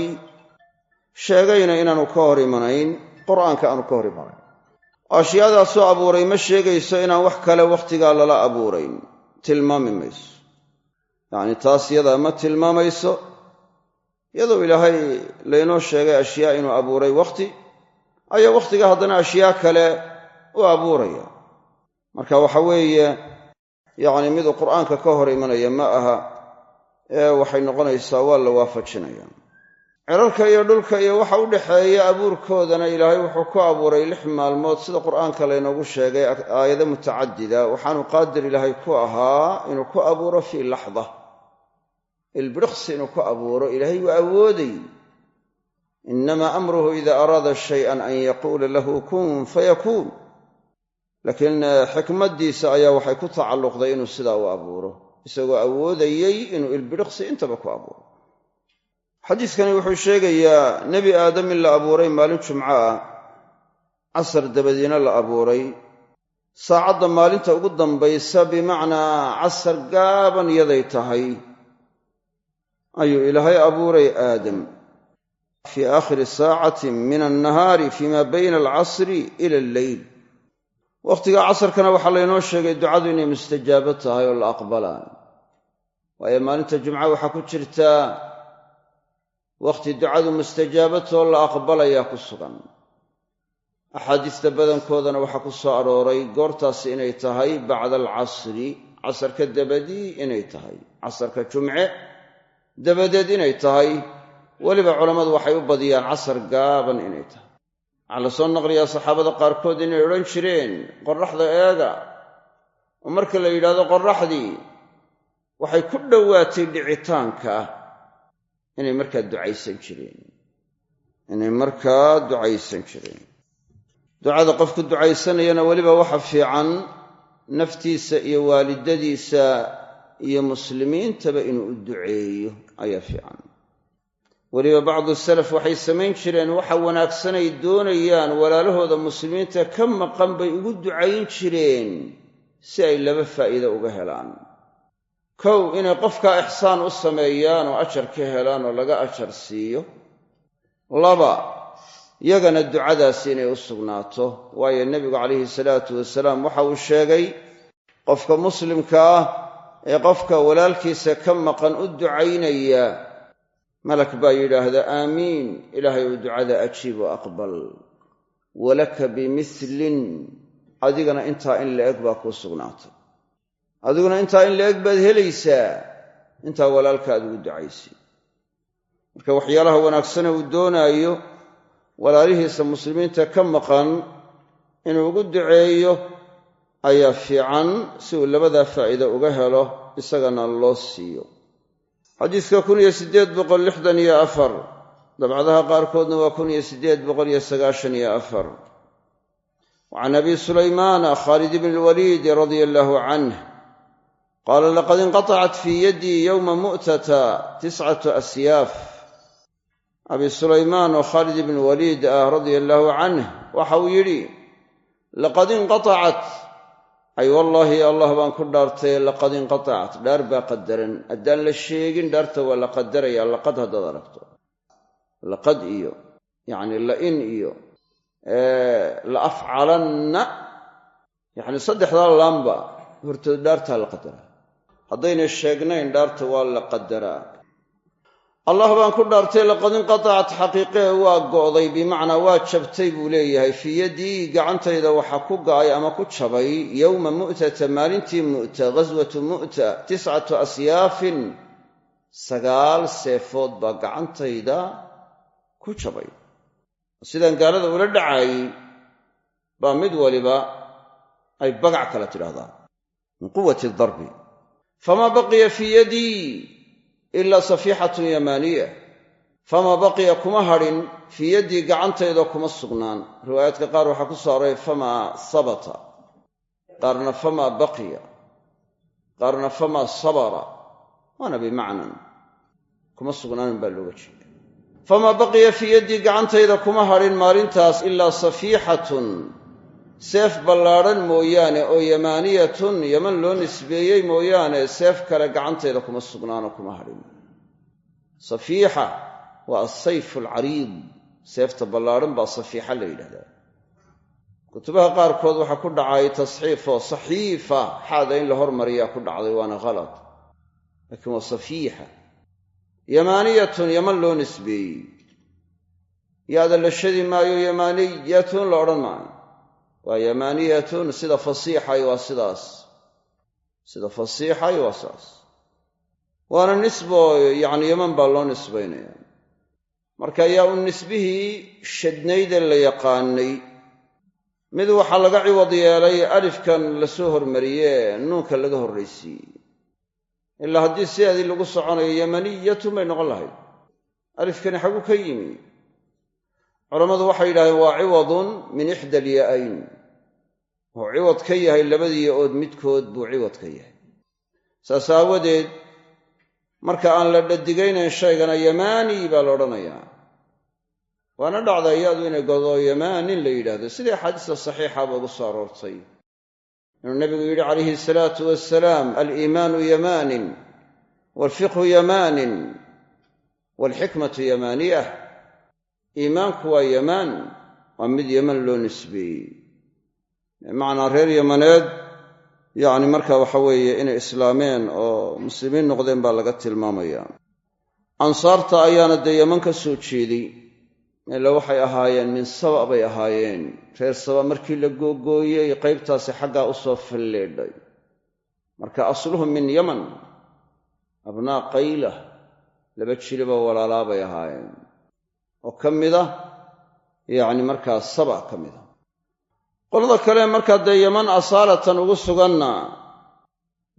sheegayna inaanu ka hor imanayn qur'aanka aanu ka hor imanayn. Ashyaadaasoo abuuray ma sheegayso inaan wax kale wakhtigaa lala abuurayn. Tilmaami mayso. Yacni taas yadaa ma tilmaamayso. Iyadoo ilaahay laynoo sheegay ashyaa inuu abuuray wakhti ayaa wakhtiga haddana ashyaa kale u abuuraya. Marka waxa weeye yacni miduu qur'aanka ka hor imanaya ma aha ee waxay noqonaysaa waa la waafajinaya. Cirarka iyo dhulka iyo waxa u dhexeeya abuurkoodana ilaahay wuxuu ku abuuray lix maalmood sida qur'aanka laynoogu sheegay aayado mutacadida. Waxaanu qaadir ilaahay ku ahaa inuu ku abuuro fii laxda. Ilbiriqsi inuu ku abuuro ilaahay waa awooday inamaa amruhu ida araada shayan an yaquula lahu kun fayakuun laakiin xikmaddiisa ayaa waxay ku tacalluqday inuu sidaa u abuuro isagoo awoodayey inuu ilbiriqsi intaba ku abuuro xadiiskani wuxuu sheegayaa nebi aadam in la abuuray maalin jumco ah casar dabadiina la abuuray saacadda maalinta ugu dambaysa bimacnaa casar gaaban yaday tahay ayuu ilaahay abuuray aadam fii aakhiri saacatin min annahaari fii maa bayna alcasri ila alleyl wakhtiga casarkana waxaa laynoo sheegay ducadu inay mustajaabo tahay oo la aqbalaayo waayo maalinta jumca waxaa ku jirtaa wakhti ducadu mustajaabatoo la aqbalayaa ku sugan axaadiista badankoodana waxaa ku soo arooray goortaasi inay tahay bacda alcasri casarka dabadii inay tahay casarka jumce dabadeed inay tahay weliba culammadu waxay u badiyaan casar gaaban inay tahay. Waxaa la soo naqliyaa saxaabada qaarkood inay odhan jireen qorraxda eega. Oo marka la yidhahdo qorraxdii waxay ku dhowaatay dhicitaanka inay markaa ducaysan jireen. Inay markaa ducaysan jireen. Ducada qofku ducaysanayana weliba waxa fiican naftiisa iyo waalidadiisa iyo muslimiintaba inuu u duceeyo ayaa fiican weliba bacdu salaf waxay samayn jireen waxa wanaagsanay doonayaan walaalahooda muslimiinta ka maqan bay ugu ducayn jireen si ay laba faa'iide uga helaan. Kow inay qofkaa ixsaan u sameeyaan oo ajar ka helaan oo laga ajar siiyo. Laba yagana ducadaasi inay u sugnaato. Waayo nebigu calayhi salaatu wasalaam waxa uu sheegay qofka muslimka ah ee qofka walaalkiisa ka maqan u ducaynaya malak baa yidhaahda aamiin ilaahay uu ducada ajiib oo aqbal. Walaka bimilin adigana intaa in la-eg baa kuu sugnaatay. Adiguna intaa in la-eg baad helaysaa intaa walaalka aad ugu ducaysay marka waxyaalaha wanaagsane uu doonaayo walaalihiisa muslimiinta ka maqan inuu ugu duceeyo ayaa fiican si uu labadaa faa'iide uga helo isagana loo siiyo xadiiska kun iyo siddeed boqol lixdan iyo afar. Dabcadaha qaarkoodna waa kun iyo siddeed boqol iyo sagaashan iyo afar. Wa can abi sulaymaana khaalid ibni lwaliidi radia allaahu canh qaala laqad inqatacat fii yaddii yowma mu'tata tiscatu asyaaf. Abi sulaymaan oo khaalid ibni waliid ah radia allaahu canh waxa uu yidhi laqad inqatacat ay wallaahi allah baan ku dhaartay laqad inqatacat dhaar baa qadaran. Haddaan la sheegin dhaarta waa la qadarayaa. Laqad haddaad aragto. Laqad iyo yacni la-in iyo la afcalanna yacni saddexdaa laamba hortood dhaartaa la qadaraa. Haddayna sheegnayn dhaarta waa la qadaraa allah baan ku dhaartay laqad inqatacat xaqiiqee waa go'day bimacnaa waa jabtay buu leeyahay. Fii yaddii gacantayda waxaa ku ga'ay ama ku jabay yowma mu'tata maalintii mu'ta ghaswatu mu'ta tiscatu asyaafin sagaal seefood baa gacantayda ku jabay. Sidaan gaalada ula dhacaayey baa mid waliba ay bagac kale tidhahdaa min quwati darbi. Famaa baqiya fii yaddii ilaa safiixatun yamaaniya. Famaa baqiya kuma hadhin fii yaddii gacantayda kuma sugnaan. Riwaayaadka qaar waxaa ku soo famaa sabata. Qaarna famaa baqiya. Qaarna famaa sabara. Waana bimacnan. Kuma sugnaanin baa looga jeeda famaa baqiya fii yaddii gacantayda kuma hadhin maalintaas ilaa safiixatun seef ballaadhan mooyaane oo yamaaniyatun yaman loo nisbeeyey mooyaane seef kale gacantayda kuma sugnaanoo kuma hadhin safiixa waa asayf alcariid seefta ballaadhan baa safiixa la yidhahdaa. Kutubaha qaarkood waxaa ku dhacay tasxiifoo saxiifa xaada in la hormariyaa ku dhacday waana khalad laakiin waa safiixa. Yamaaniyatun yaman loo nisbeeyey. Yaada la shadi maayo yamaaniyatun la odhan maayo waa yamaaniyatun sida fasiixay waa sidaas. Sida fasiixay waa sidaas. Waana nisbo yacni yaman baa loo nisbaynaya. Marka yaa u nisbihii shadnayde la yaqaanay. Mid waxaa laga ciwad yeelay alifkan la soo hormariyee nuunka laga horraysiiyey. Ilaa haddii sideedii lagu soconayo yamaniyatun bay noqon lahayd. Alifkani xagu ka yimi. Culammadu waxay yidhahdeen waa ciwadun min ixda alya'ayn wuxuu ciwad ka yahay labadii ood midkood buu ciwad ka yahay. Saas aawadeed marka aan la dhadigaynayn shaygana yamaani baa la odhanayaa. Waana dhacda iyaadu inay godo yamaanin la yidhaahdo. Sidai axaadiista saxiixaba ugu soo aroortay? Inuu nebigu yidhi calayhi asalaatu wasalaam aliimaanu yamaanin waalfiqhu yamaanin waalxikmatu yamaaniyah iimaanku waa yamaan waa mid yaman loo nisbeeyey bimacnaa reer yamaneed yacni marka waxa weeye inay islaameen oo muslimiin noqdeen baa laga tilmaamaya. Ansaarta ayaana dee yaman ka soo jeeday ila waxay ahaayeen min saba bay ahaayeen. Reer saba markii la googooyey qaybtaasi xaggaa u soo falleedhay marka asluhum min yaman abnaa qayla laba jiliba walaalaa bay ahaayeen. Oo ka mida yacni markaa saba ka mida qolada kale markaa dee yaman asaalatan ugu suganna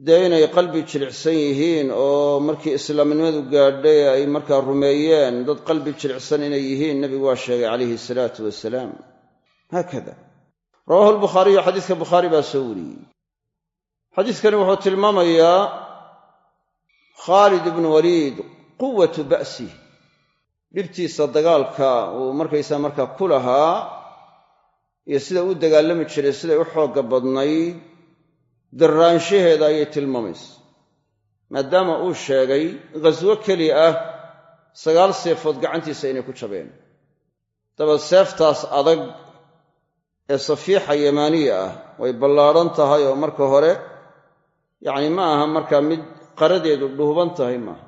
dee inay qalbi jilicsan yihiin oo markii islaamnimadu gaadhay ay markaa rumeeyeen dad qalbi jilicsan inay yihiin nebigu waa sheegay calayhi salaatu wasalaam. Haakada. Rawaahu albukhaariyu xadiiska bukhaari baa soo wariyey. Xadiiskani wuxuu tilmaamayaa khaalid ibnu waliid quwatu ba'sih dhibtiisa dagaalka uu markaysaa markaa ku lahaa iyo sida u dagaalami jiray siday u xoogga badnayd darraanshaheeda ayay tilmaamaysa. Maadaama uu sheegay ghaswo keli ah sagaal seefood gacantiisa inay ku jabeen. Dabad seeftaas adag ee safiixa yamaaniya ah way ballaadhan tahay oo marka hore yacni ma aha markaa mid qaradeedu dhuuban tahay maaha.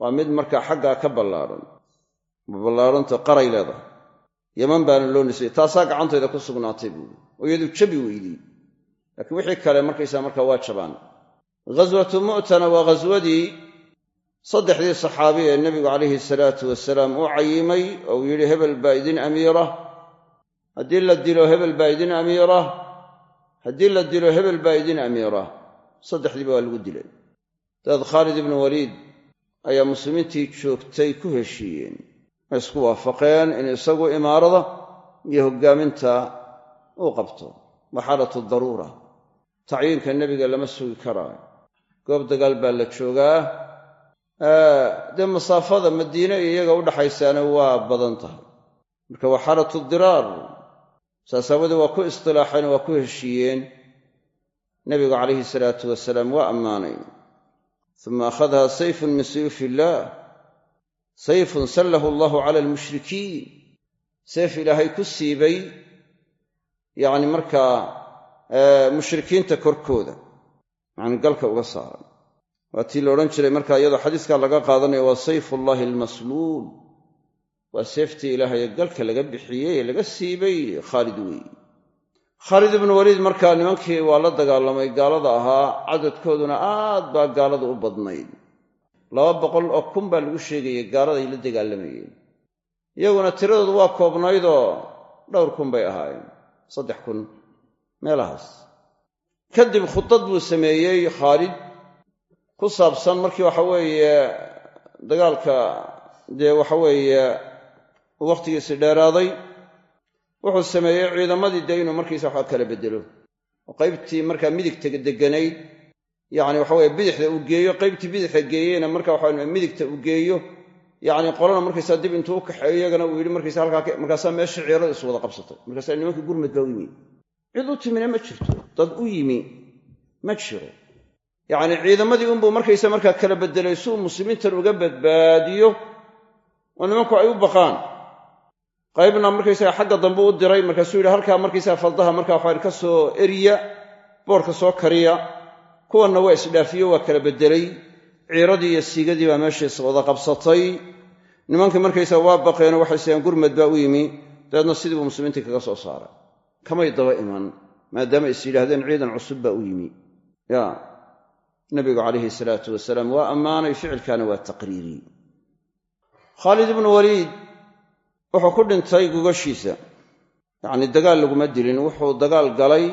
Waa mid markaa xaggaa ka ballaadhan ballaadhanta qaray leedahay yaman baana loo nisbay. Taasaa gacantayda ku sugnaatay buuri oo iyadu jabi weydii laakiin wixii kale markaysaa markaa waa jabaan. Ghaswatu mu'tana waa ghaswadii saddexdii saxaabi ee nebigu calayhi salaatu wasalaam uu cayimay oo uu yidhi hebel baa idin amiira. Haddii la dilo hebel baa idin amiira. Haddii la dilo hebel baa idin amiira. Saddexdiiba waa lagu dilay. Daad khaalid ibnu waliid ayaa muslimiintii joogtay ku heshiiyeen isku waafaqeen in isagu imaarada iyo hoggaaminta uu qabto. Waa daruura. Tacyiinka nebiga lama sugi karaayo goob dagaal baa la joogaa. Dee masaafada madiine iyo iyaga udhaxaysaana waa badan tahay. Marka waa xaalatu diraar. Saas waa ku istilaaxeen waa ku heshiiyeen. Nebigu calayhi salaatu wasalaam waa ammaanay. Uma akhadha sayfun min suyuufi illaah sayfun sallahu allahu cala almushrikiin. Seef ilaahay ku siibay yacni markaa mushrikiinta korkooda. Yacni galka uga saaran. Waa tii la odhan jiray marka iyadoo xadiiskaa laga qaadanayo waa sayfullahi almasluul. Waa seeftii ilaahay galka laga bixiyey ee laga siibay khaalid weeye khaalid ibnu waliid markaa nimankii waa la dagaalamay gaalada ahaa cadadkooduna aad baa gaalada u badnayd laba boqol oo kun baa lagu sheegayay gaalada ay la dagaalamayeen iyaguna tiradoodu waa koobnaydoo dhowr kun bay ahaayeen. Saddex kun meelahaas. Kadib khudad buu sameeyey khaalid ku saabsan markii waxa weeye dagaalka dee waxa weeye wakhtigiisi dheeraaday wuxuu sameeyey ciidamadii dee inuu markiisa waxba kala bedelo. Oo qaybtii markaa midigta deganayd yacni waxa weye bidixda uu geeyo qaybtii bidixda geeyeyna marka waxa midigta uu geeyo yacni qolana markaysaa dib intuu u kaxeeyo iyagana uu yidhi markaysa halkaa markaasaa meesha ciirada is wada qabsatay markaasaa nimankii gurmad baa u yimi. Cid u timina ma jirto dad u yimi ma jiro. Yacni ciidamadii unbuu markaysa markaa kala beddelay suu muslimiintan uga badbaadiyo oo nimanku ay u baqaan. Qaybna markaysaga xagga dambe u diray markaasuu yidhi halkaa markaysaga faldaha markaa waxaan ka soo eriya boorka soo kariya kuwanna waa isdhaafiyo waa kala beddelay. Ciiradii iyo siigadii baa meeshiis wada qabsatay. Nimankii markaysaga waa baqeenoo waxay sayaan gurmad baa u yimi. Dabeedna sidii buu muslimiintii kaga soo saaray. Kamay daba iman maadaama is yidhaahdeen ciidan cusub baa u yimi. Ya nabigu calayhi salaatu wasalaam waa ammaanay ficilkaana waa taqriiri. Khaalid ibnu waliid wuxuu ku dhintay gogashiisa yacnii dagaal laguma dilin wuxuu dagaal galay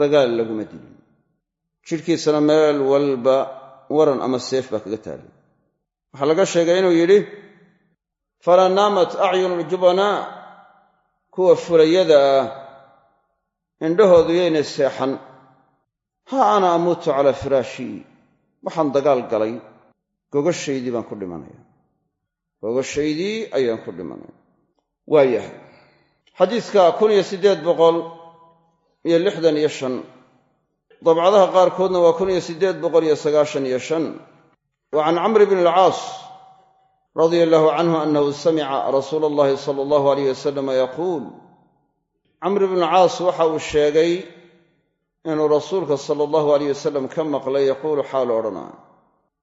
dagaal laguma dilin jidhkiisana meel walba waran ama seef baa kaga taalay waxaa laga sheegay inuu yidhi falaa naamat acyunu ljubanaa kuwa fulayada ah indhahoodu yaynay seexan. Ha ana amuutu calaa firaashii waxaan dagaal galay. Gogashaydii baan ku dhimanaya. Gogashaydii ayaan ku dhimanaya. Waa yahay. Xadiidka kun iyo siddeed boqol iyo lixdan iyo shan dabcadaha qaarkoodna waa kun iyo siddeed boqol iyo sagaashan iyo shan. Wa can camri bni alcaas radia allahu canhu annahu samica rasuula allahi sala allahu alayh wasalama yaquul. Camri bnu caas waxa uu sheegay inuu rasuulka sala allahu alayh wasalam ka maqlay yaquulu xaalu odhanaa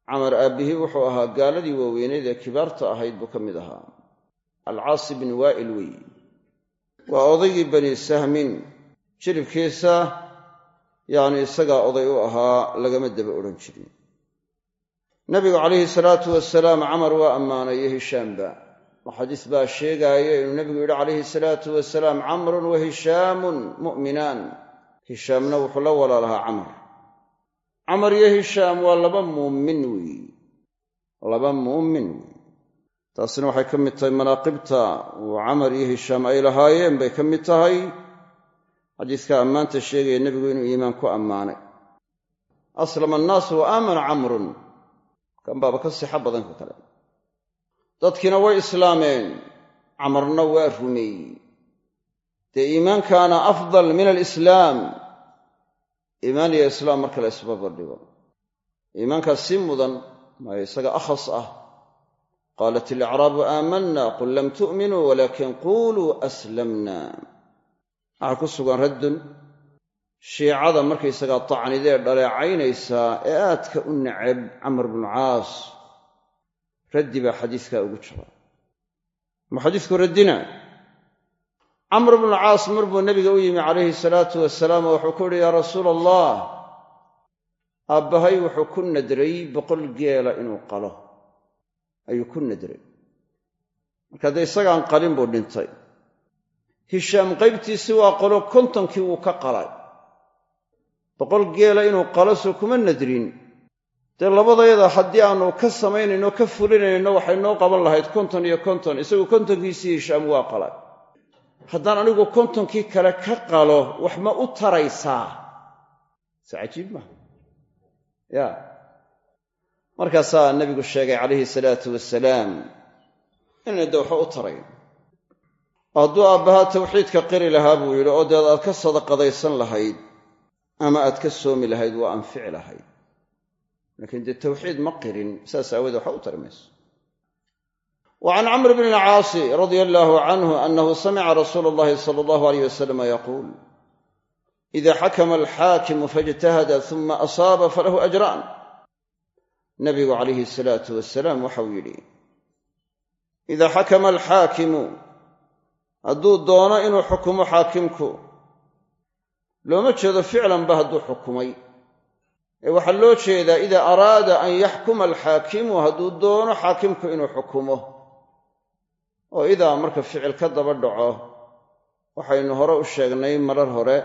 camar aabbihii wuxuu ahaa gaaladii waaweyneyd ee kibaarta ahayd buu ka mid ahaa. Alcaasi bin waa'il wey waa odaygii bani sahmin jiribkiisa yacni isagaa oday u ahaa lagama daba odhan jirin. Nabigu calayhi salaatu wasalaam camar waa ammaanay iyo hishaamba. Oo xadiis baa sheegaaya inuu nebigu yidhi calayhi salaatu wasalaam camrun wa hishaamun mu'minaan. Hishaamna wuxuu la walaalahaa camar. Camar iyo hishaam waa laba muumin weeye laba muumin weeye taasina waxay ka mid tahay manaaqibta. Uu camar iyo hishaam ay lahaayeen bay ka mid tahay xadiiska ammaanta sheegaya nebigu inuu iimaan ku ammaanay. Aslama annaasu wa aamana camrun. Kan baaba ka sixo badan ka kale. Dadkiina way islaameen camarna waa rumeeyey. Dee iimaankaana afdal min alislaam. Iimaan iyo islaam marka la isbarbardhigo iimaankaas si mudan maayo isaga akhas ah. Qaalat ilacraabu aamanna qul lam tu'minuu walaakin quuluu aslamna waxaa ku sugan raddun shiicada markaysagaa tacnidee dhaleecaynaysaa ee aadka u necab camar bnu caas. Raddi baa xadiiskaa ugu jira ma raddina? Camr bnu caas mar buu nebiga u yimi calayhi salaatu wasalaam oo wuxuu ku yidhi yaa rasuula allah aabbahay wuxuu ku nadray boqol geela inuu qalo. Ayuu ku nadray. Marka dee isagaan qalin buu dhintay hishaam qaybtiisii waa qalo kontonkii wuu ka qalay. Boqol geela inuu qalo soo kuma nadrin. Dee labadayada haddii aanu ka samaynayno ka fulinayno waxay noo qaban lahayd konton iyo konton isagu kontonkiisii hishaam waa qalay. Haddaan anigu kontonkii kale ka qalo wax ma u taraysaa? Se cajiib maha ya. Markaasaa nebigu sheegay calayhi salaatu wasalaam inay de waxba u tarayn hadduu aabbahaa tawxiidka qiri lahaa buu yidhi oo deed aad ka sadaqadaysan lahayd ama aad ka soomi lahayd waa anfici lahayd laakiin dee tawxiid ma qirin saas aawoodee waxba u tari mayso wa can camr bni alcaasi radia allaahu canhu annahu samica rasuula allahi sala allahu alayh wasalama yaquul ida xakama alxaakimu faijtahada uma asaaba falahu ajraan. Nabigu calayhi salaatu wasalaam waxau yidhi hadduu doono inuu xukumo xaakimku. Looma jeedo ficlanba hadduu xukumay. Ee waxaa loo jeedaa idaa araada an yaxkuma alxaakimu hadduu doono xaakimku inuu xukumo. Oo idaa marka ficil ka daba dhaco waxaynu hore u sheegnay marar hore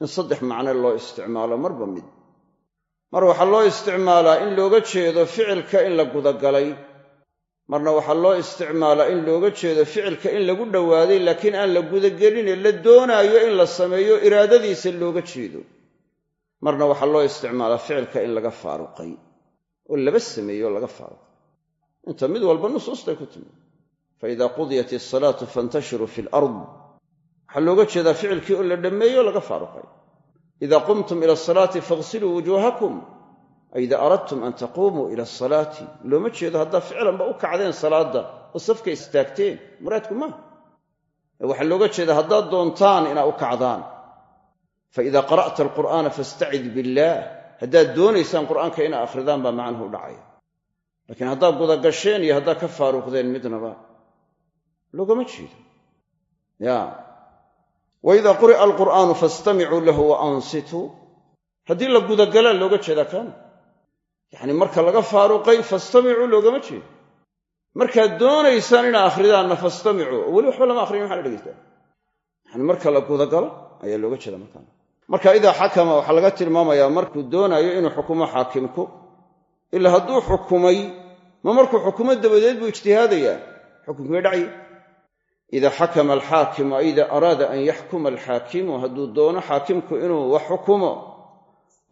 in saddex macno loo isticmaalo marba mid. Mar waxaa loo isticmaalaa in looga jeedo ficilka in la gudagalay marna waxaa loo isticmaalaa in looga jeedo ficilka in lagu dhowaaday laakiin aan la gudagelinee la doonaayo in la sameeyo iraadadiisa looga jeedo. Marna waxaa loo isticmaalaa ficilka in laga faaruqay oo laba sameeyo oo laga faaruqay. Inta mid walba nusuustay ku timi faida qudiyat isalaatu fantashiruu fi lard waxaa looga jeedaa ficilkii oo la dhammeeyo laga faaruqay. Ida qumtum ila asalaati faghsiluu wujuuhakum ida aradtum an taquumuu ila asalaati looma jeedo haddaa ficlanba u kacdeen salaadda oo safka istaagteen. Muraadku maaha waxaa looga jeeda haddaad doontaan inaad u kacdaan. Faida qara'ta alqur'aana fastacid billaah haddaad doonaysaan qur'aanka inaa akhridaan baa macnuhu u dhacaya. Laakiin haddaad gudagasheen iyo haddaad ka faaruqdeen midnaba loogama jeedo. Ya. Waida quri'a alqur'aanu fastamicuu lahu wa ansituu haddii la gudagalaa looga jeedaa kaana yacni marka laga faaruqay fastamicuu loogama jeedo. Markaad doonaysaan inaa akhridaanna fastamicuu weli waxba lama akhriyin maxaa la dhegeystaa yani marka la gudagalo ayaa looga jeeda markaana marka idaa xakama waxaa laga tilmaamayaa markuu doonaayo inuu xukumo xaakimku. Ilaa hadduu xukumay ma markuu xukumo dabadeed buu ijtihaadayaa? Xukunkii dhacyi ida xakama alxaakimu ay ida araada an yaxkuma alxaakimu hadduu doono xaakimku inuu wax xukumo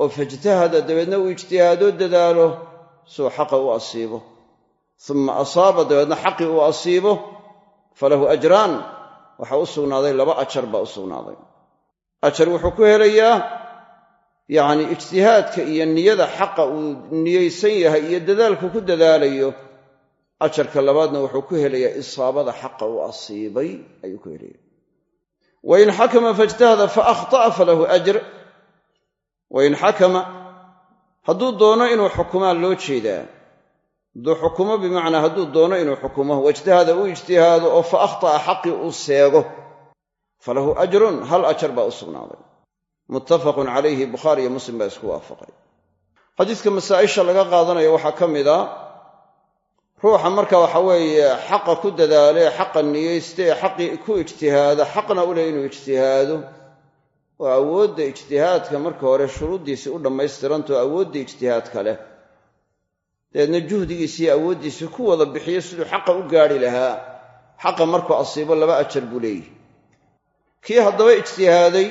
oo fajtahada dabeedna uu ijtihaado dadaalo suu xaqa u asiibo. Uma asaaba dabeedna xaqii uu asiibo falahu ajraan. Waxaa u sugnaaday laba ajar baa u sugnaaday. Ajar wuxuu ku helayaa yacni ijtihaadka iyo niyada xaqa uu niyaysan yahay iyo dadaalku ku dadaalayo ajarka labaadna wuxuu ku helayaa isaabada xaqa uu asiibay ayuu ku helaya wain xakama faijtahada faahطa'a falahu ajr wain xakama hadduu doono inuu xukumaa loo jeedaa hadduu xukumo bimacnaa hadduu doono inuu xukumo waijtahada uu ijtihaado oo fa akhta'a xaqii uu seego falahu ajrun hal ajar baa u sugnaaday. Muttafaqun calayhi bukhaari iyo muslim baa isku waafaqay. Xadiiska masaa'isha laga qaadanayo waxaa ka mid a ruuxa marka waxa weeye xaqa ku dadaale xaqa niyeyste xaqii ku ijtihaada xaqna u leh inuu ijtihaado oo awoodda ijtihaadka marka hore shuruuddiisii u dhammaystirantao awoodda ijtihaadka leh. Dabeedna juhdigiisiiyo awooddiisii ku wada bixiyo siduu xaqa u gaadhi lahaa. Xaqa markuu asiibo laba ajar buu leeyihi kii haddaba ijtihaaday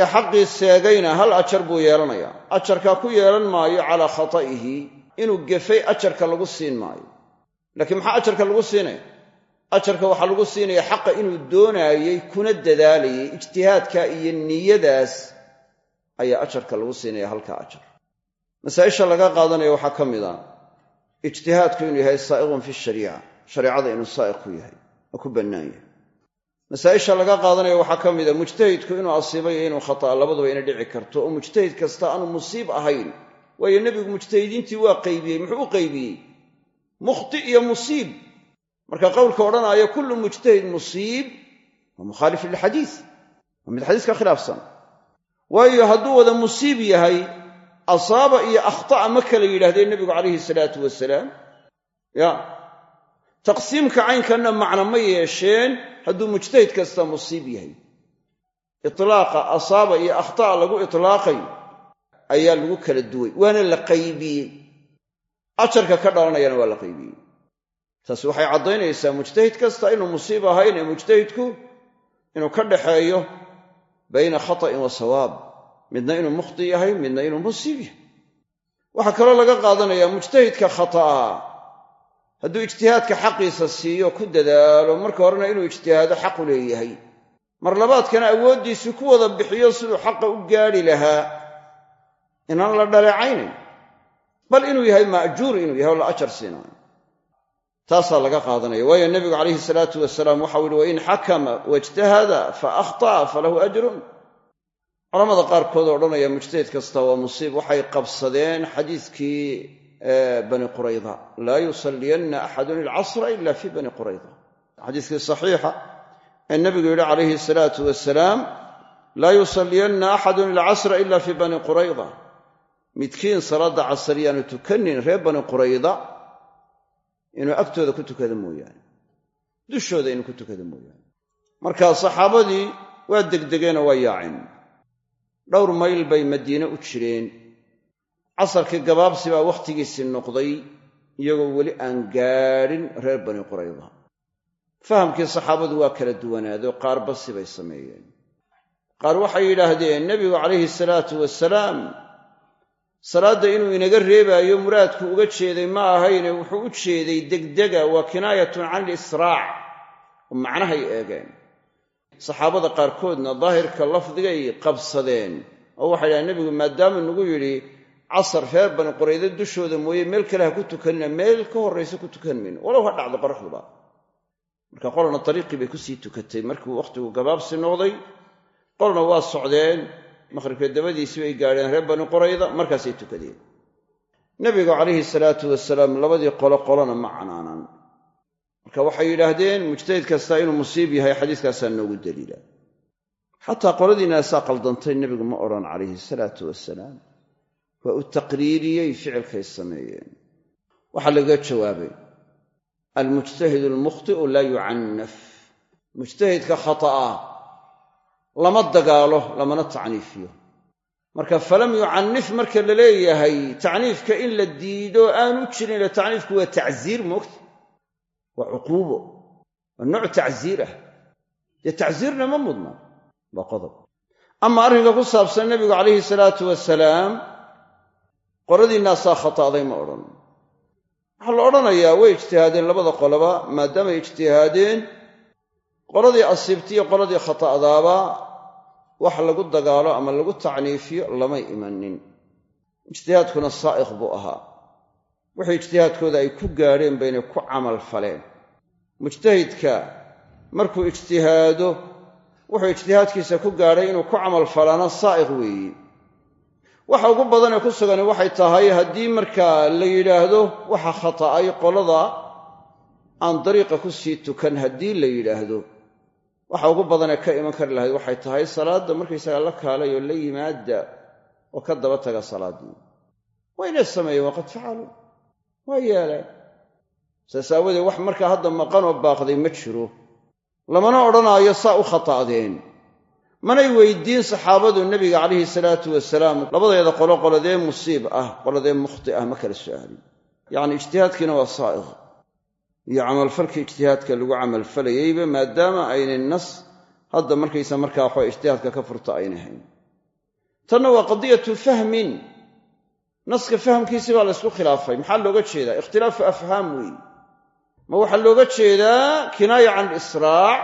ee xaqii seegayna hal ajar buu yeelanayaa. Ajarkaa ku yeelan maayo calaa khata'ihi inuu gefay ajarka lagu siin maayo. Laakiin maxaa ajarka lagu siinaya ajarka waxaa lagu siinaya xaqa inuu doonaayey kuna dadaalayay ijtihaadka iyo niyadaas ayaa ajarka lagu siinaya halkaa ajar. Masaa'isha laga qaadanaya waxaa ka mid a ijtihaadku inuu yahay saa'iqun fi shariica shareecada inuu saa'iq ku yahay oo ku bannaan yahay. Masaa'isha laga qaadanaya waxaa ka mid a mujtahidku inuu asiibay iyo inuu khata'a labaduba ina dhici karto oo mujtahid kasta aanu musiib ahayn waayo nebigu mujtahidiintii waa qaybiyey muxuu u qaybiyey? Mukhti iyo musiib marka qowlka odhanaya kullu mujtahid musiib waa mukhaalif lilxadiis waa mid xadiiska khilaafsan. Waayo hadduu wada musiib yahay asaaba iyo akhta'a ma kala yidhahdeen nebigu calayhi salaatu wasalaam ya taqsiimka caynkanna macna ma yeesheen hadduu mujtahid kasta musiib yahay. Itlaaqa asaaba iyo akhta'a lagu itlaaqay ayaa lagu kala duway waana la qaybiyey. Ajarka ka dhalanayana waa la qaybiyey taasi waxay caddaynaysaa mujtahid kasta inuu musiib ahayn ee mujtahidku inuu ka dhaxeeyo bayna khata'in wa sawaab. Midna inuu mukhti yahay midna inuu musiib yahay. Waxaa kaloo laga qaadanayaa mujtahidka khata'a. Hadduu ijtihaadka xaqiisa siiyo ku dadaalo marka horena inuu ijtihaado xaqu leeyahay. Mar labaadkana awooddiisii ku wada bixiyo siduu xaqa u gaadhi lahaa. Inaan la dhaleecaynayn bal inuu yahay ma'juur inuu yahay oo la ajar siinaayo taasaa laga qaadanaya. Waayo nebigu calayhi salaatu wasalaam waxau yihi wain xakama waijtahada fa akhta'a falahu ajrun. Culamada qaarkood oo odhanaya mujtahid kasta waa musiib. Waxay qabsadeen xadiiskii bani qurayda laa yusalliyanna axadun ilcasra ila fi bani qurayda xadiiskii saxiixa ee nebigu yidhi calayhi salaatu wasalaam laa yusalliyanna axadun ilcasra ila fi bani qurayda midkiin salaadda casar yaanu tukanin reer bani qurayda inuu agtooda ku tukado mooyaane. Dushooda inuu ku tukado mooyaane. Marka saxaabadii waa degdegeenoo waa yaaceen. Dhowr mayl bay madiine u jireen. Casarkii gabaabsi baa wakhtigiisii noqday iyagoo weli aan gaadhin reer bani qurayda fahamkii saxaabadu waa kala duwanaadoo qaarba sibay sameeyeen. Qaar waxay yidhaahdeen nebigu calayhi salaatu wasalaam salaadda inuu inaga reebaayo muraadku uga jeeday ma ahayne wuxuu u jeeday degdega waa kinaayatun can ilisraac oo macnahay eegeen. Saxaabada qaarkoodna daahirka lafdigay qabsadeen. Oo waxay dhahen nebigu maadaama nagu yidhi casar reer bani quraydo dushooda mooye meel kale ha ku tukanina meel ka horraysa ku tukan mayno walow ha dhacdo qoraxduba. Marka qolana dariiqii bay ku sii tukatay. Markii wakhtigu gabaabsi noqday qolna waa socdeen maqhribka dabadiisii bay gaadheen reer bani qurayda markaasay tukadeen. Nebigu calayhi salaatu wasalaam labadii qolo qolona ma canaanan. Marka waxay yidhaahdeen mujtahid kastaa inuu musiib yahay xadiiskaasaa noogu daliila. Xataa qoladiinaasaa qaldantay nebigu ma odhan calayhi salaatu wasalaam waa u taqriiriyey ficilkay sameeyeen. Waxaa lagaga jawaabay almujtahidu almukhti'u laa yucannaf mujtahidka khata'a lama dagaalo lamana tacniifiyo. Marka falam yucannif marka la leeyahay tacniifka in la diido aanu jirin ila tacniifku waa tacziir moogta? Waa cuquubo. Waa nooc tacziir ah. Dee tacziirna ma mudna? Waa qodob. Ama arrinka ku saabsan nebigu calayhi salaatu wasalaam qoladiinnaasaa khata'day ma odhan. Waxaa la odhanayaa way ijtihaadeen labada qoloba maadaamay ijtihaadeen qoladii asiibti iyo qoladii khata'daaba wax lagu dagaalo ama lagu tacniifiyo lamay imanin. Ijtihaadkuna saa'iq buu ahaa. Wixii ijtihaadkooda ay ku gaadheen baynay ku camal faleen. Mujtahidka markuu ijtihaado wuxuu ijtihaadkiisa ku gaadhay inuu ku camal falaana saa'iq weeye waxa ugu badanee ku sugani waxay tahay haddii markaa la yidhaahdo waxa khata'ay qolada aan dariiqa ku sii tukan haddii la yidhaahdo waxa ugu badanee ka iman kari lahayd waxay tahay salaadda markaysagaa la kaalay oo la yimaada oo ka daba taga salaaddii wayna sameeyeen waqad facaluu waa yeeleen saas aawadeed wax markaa hadda maqanoo baaqday ma jiro. Lamana odhanaayo saa u khata'deen manay weydiin saxaabadu nebiga calayhi salaatu wasalaam labadeeda qolo qoladee musiib ah qoladee mukhti ah ma kala su'aalin yacni ijtihaadkiina waa saa'iq iyo camalfalkii ijtihaadka lagu camalfalayeyba maadaama aynay nas hadda markaysa markaa waxaa ijtihaadka ka furta aynay hayn. Tanna waa qadiyatu fahmin. Naska fahamkiisii baa la ysku khilaafay. Maxaa looga jeedaa? Ikhtilaafu afhaam weeye ma waxaa looga jeedaa kinaaya can alisraac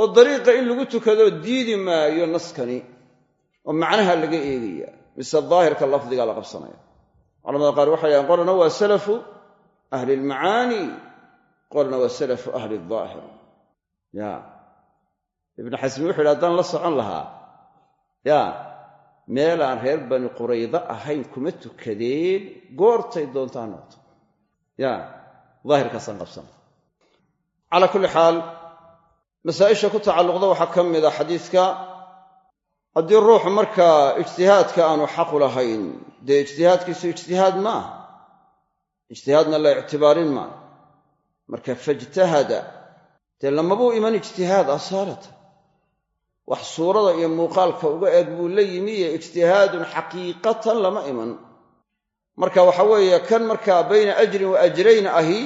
oo dariiqa in lagu tukado diidi maayo naskani oo macnaha laga eegaya mise daahirka lafdiga la qabsanaya. Culamada qaar waxay dhahaan qolna waa salafu ahli almacaani qolna waa salafu ahli daahir ya ibnu xasmi wuxu yidhi haddaan la socon lahaa ya meelaan reer bani quraydo ahayn kuma tukadeen goortay doontaa noqto ya daahirkaasaan qabsana calaa kulli xaal masaa'isha ku tacalluqda waxaa ka mid a xadiidka haddii ruuxu markaa ijtihaadka aanu xaqu lahayn dee ijtihaadkiisu ijtihaad ma ijtihaadna la ictibaarin maayo. Marka fajtahada dee lamabuu iman ijtihaad asaalata wax suurada iyo muuqaalka uga eeg buu la yimi iyo ijtihaadun xaqiiqatan lama iman. Marka waxa weeye kan markaa bayna ajrin wa ajrayn ahi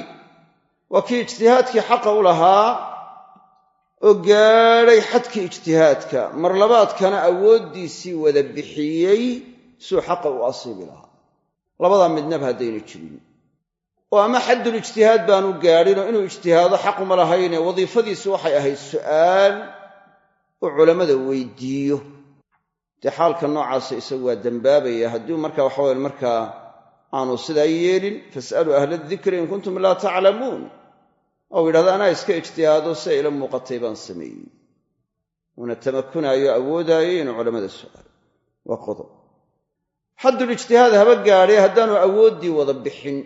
waa kii ijtihaadkii xaqa u lahaa oo gaadhay xadkii ijtihaadka. Mar labaadkana awooddiisii wada bixiyey suu xaqa u asiibi lahaa. Labadaa midnaba haddayna jirin oo ama xaddul ijtihaad baanu gaadhinoo inuu ijtihaado xaquma lahayne wadiifadiisu waxay ahayd su'aal uu culammada weydiiyo. Dee xaalka noocaasa isagu waa dembaabaya haddii marka waxaweye markaa aanu sidaa yeelin fas'aluu ahla dikri in kuntum laa taclamuun ou yidhahdo anaa iska ijtihaado si ila muuqatay baan sameeyey. Uuna tamakunaayo awoodaayo inuu culammada su'aalo. Waa qodob xaddul ijtihaad haba gaadhay haddaanu awooddii wada bixin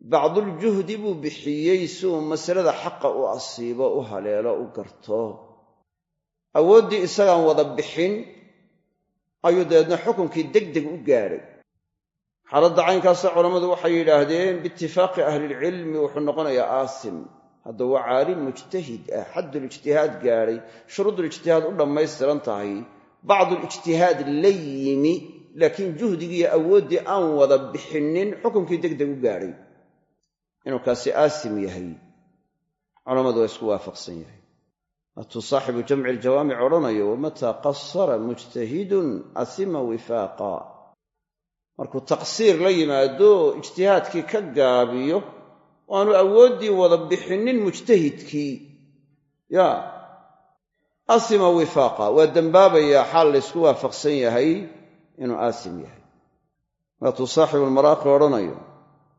bacduljuhdi buu bixiyey si uu masalada xaqa u asiibo u haleelo u garto. Awooddii isagaan wada bixin ayuu dabeedna xukunkii deg deg u gaadhay xaaladda caynkaasa culammadu waxay yidhaahdeen biitifaaqi ahlilcilmi wuxuu noqonayaa aasim. Hadda waa caalim mujtahid ah xaddulijtihaad gaadhay shuruudulijtihaad u dhammaystiran tahay bacdulijtihaad la yimi laakiin juhdigiiyo awooddii aan wada bixinnin xukunkii deg deg u gaadhay inuu kaasi aasim yahay. Culammadu waa isku waafaqsan yahay. Waatuu saaxibu jamci aljawaamic odhanayo wamataa qasara mujtahidun asima wifaaqa? Markuu taqsiir la yimaado ijtihaadkii ka gaabiyo aanu awooddii wada bixinnin mujtahidkii. Ya asima wifaaqa waa dembaabayaa xaal laysku waafaqsan yahay inuu aasim yahay. Waatuu saaxibulmaraaqi odhanayo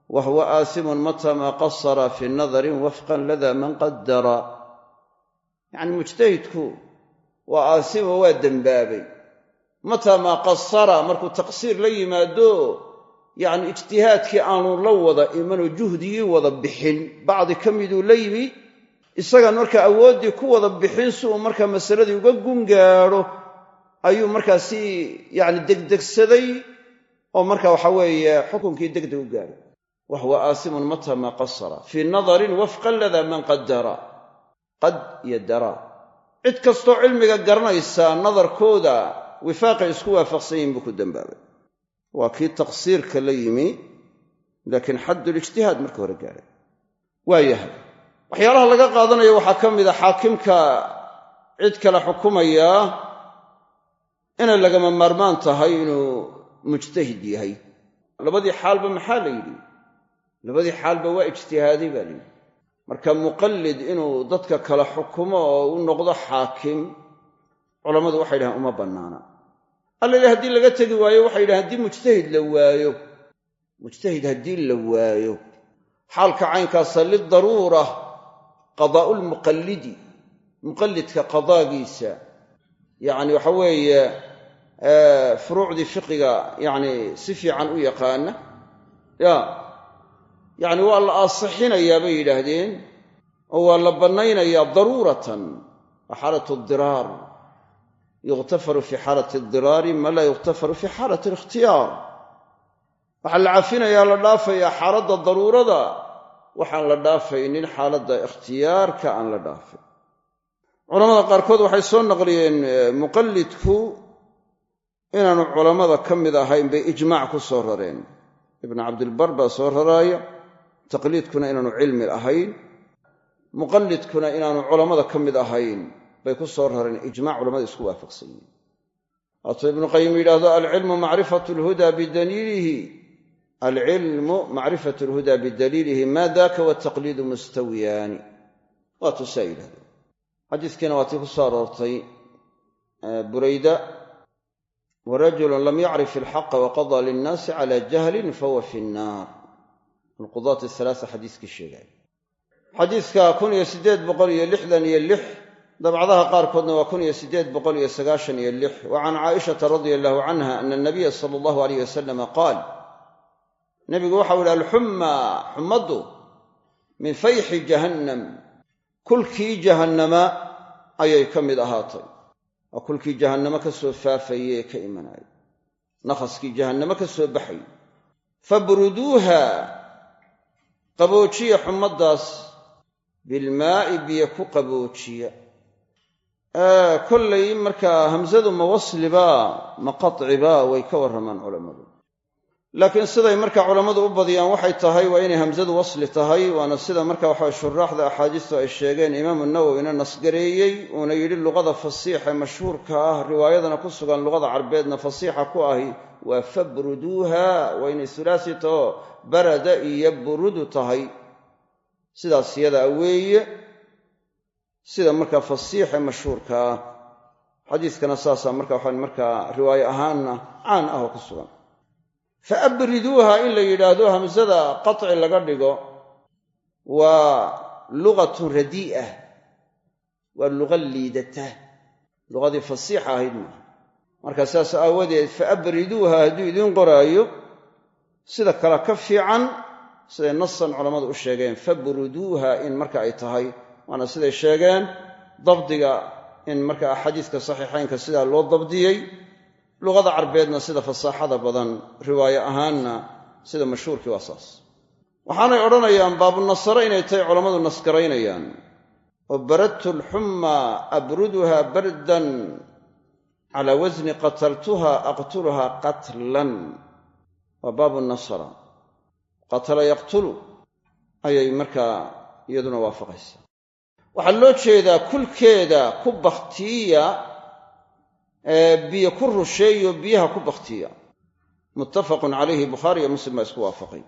wa huwa aasimun mata maa qasara fii nadarin wafqan lada man qadara yacni mujtahidku waa aasimo waa dembaabay mataa maa qasara markuu taqsiir la yimaado yacni ijtihaadkii aanu la wada imanoo juhdigii wada bixin bacdi ka miduu la yimi isagaan markaa awooddii ku wada bixin si uu markaa masaladii uga gungaadho ayuu markaa si yacni degdegsaday oo marka waxa weeye xukunkii degdeg u gaadhay wa huwa aasimun mata maa qasara fii nadarin wafqan lada man qadara qad iyo dara cid kastoo cilmiga garanaysa nadarkooda wifaaqay isku waafaqsan yihiin buu ku dembaabay waa kii taqsiirka la yimi laakiin xaddulijtihaad marka hore gaadhay waa yahay waxyaalaha laga qaadanayo waxaa ka mida xaakimka cid kale xukumaya inay lagama maarmaan tahay inuu mujtahid yahay labadii xaalba maxaa la yidhi labadii xaalba waa ijtihaaday baa la yidhi. Marka muqallid inuu dadka kale xukumo oo u noqdo xaakim culammadu waxay yidhahaan uma bannaana. Alla yidhi haddii laga tegi waayo waxay yidhahan haddii mujtahid la waayo mujtahid haddii la waayo xaalka caynkaasa lidaruura qadaa'u lmuqallidi muqallidka qadaagiisa yacni waxa weeye furuucdii fiqiga yacni si fiican u yaqaana ya yacni waa la aasixinayaa bay yidhaahdeen oo waa la bannaynayaa daruuratan waa xaalatu diraar. Yukhtafaru fi xaalati diraari ma laa yukhtafaru fi xaalati alikhtiyaar. Waxaa la cafinayaa la dhaafayaa xaaladda daruurada waxaan la dhaafaynin xaaladda ikhtiyaarka aan la dhaafay. Culamada qaarkood waxay soo naqliyeen muqallidku inaanu culammada ka mid ahayn bay ijmaac ku soo rareen. Ibnu cabdilbar baa soo raraaya taqliidkuna inaanu cilmi ahayn muqallidkuna inaanu culammada ka mid ahayn bay ku soo rareen ijmac culamada isku waafaqsan yihiin waatuu ibnu qayim yidhaahdo alcilmu macrifatu lhuda bidaliilihi. Alcilmu macrifatu lhuda bidaliilihi ma daka wataqliidu mustawiyaani. Waatuu saa yidhahdo xadiiskiina waa tii ku soo aroortay burayda warajulun lam yacrif ilxaqa waqadaa linnaasi cala jahlin fahuwa fi nnaar alqudaat alaaa xadiiskii sheegay. Xadiiska kun iyo siddeed boqol iyo lixdan iyo lix dabcadaha qaarkoodna waa kun iyo siddeed boqol iyo sagaashan iyo lix. Wa can caaishata radia allahu canha ana anabiya sala allahu alayh wasalama qaal nebigu waxau ihi alxumma xumaddu min fayxi jahannam. Kulkii jahannama ayay ka mid ahaatay. Waa kulkii jahannamo ka soo ka imanayay. Nakhaskii jahannamo ka soo baxay. Fabruduuha qaboojiya xumaddaas bilmaa'i biyo ku qaboojiya. Kollay markaa hamsadu ma wasliba ma way ka warramaan culammadu laakiin siday marka culammadu u badiyaan waxay tahay waa inay hamsadu wasli tahay waana sida marka waxa shuraaxda axaadiistu ay sheegeen imaamu nawowina nasgareeyey uuna yidhi luqada fasiixa mashhuurka ah riwaayadana ku sugan luqada carbeedna fasiixa ku ahi waa fabruduuha waa inay sulaasi taho barada iyo burudu tahay. Sidaas yadaa weeye sida markaa fasiixe mashhuurka ah. Xadiiskana saasaa marka waxaan markaa riwaaye ahaanna caan ah oo ku sugan fa abriduuha in la yidhaahdo hamsada qaci laga dhigo waa lugatun radii'a waa luqa liidata luqadii fasiixa ahayd maaha marka saas aawadeed fa abriduuha hadduu idiin qoraayo sida kale ka fiican siday nasan culammadu u sheegeen fabruduuha in marka ay tahay waana siday sheegeen dabdiga in marka xadiiska saxiixaynka sidaa loo dabdiyey luqada carbeedna sida fasaaxada badan riwaaye ahaanna sida mashhuurkii waa saas. Waxaanay odhanayaan baabunasare inay tahay culammadu nasgaraynayaan. Oo baradtu alxumma abruduha bardan calaa wasni qataltuha aqtuluha qatlan. Waa baabu nasara. Qatala yaqtulu ayay markaa iyaduna waafaqaysaa. Waxaa loo jeedaa kulkeeda ku bakhtiiya biyo ku rusheeyo biyaha ku bakhtiya. Muttafaqun calayhi bukhaari iyo muslim baa isku waafaqay.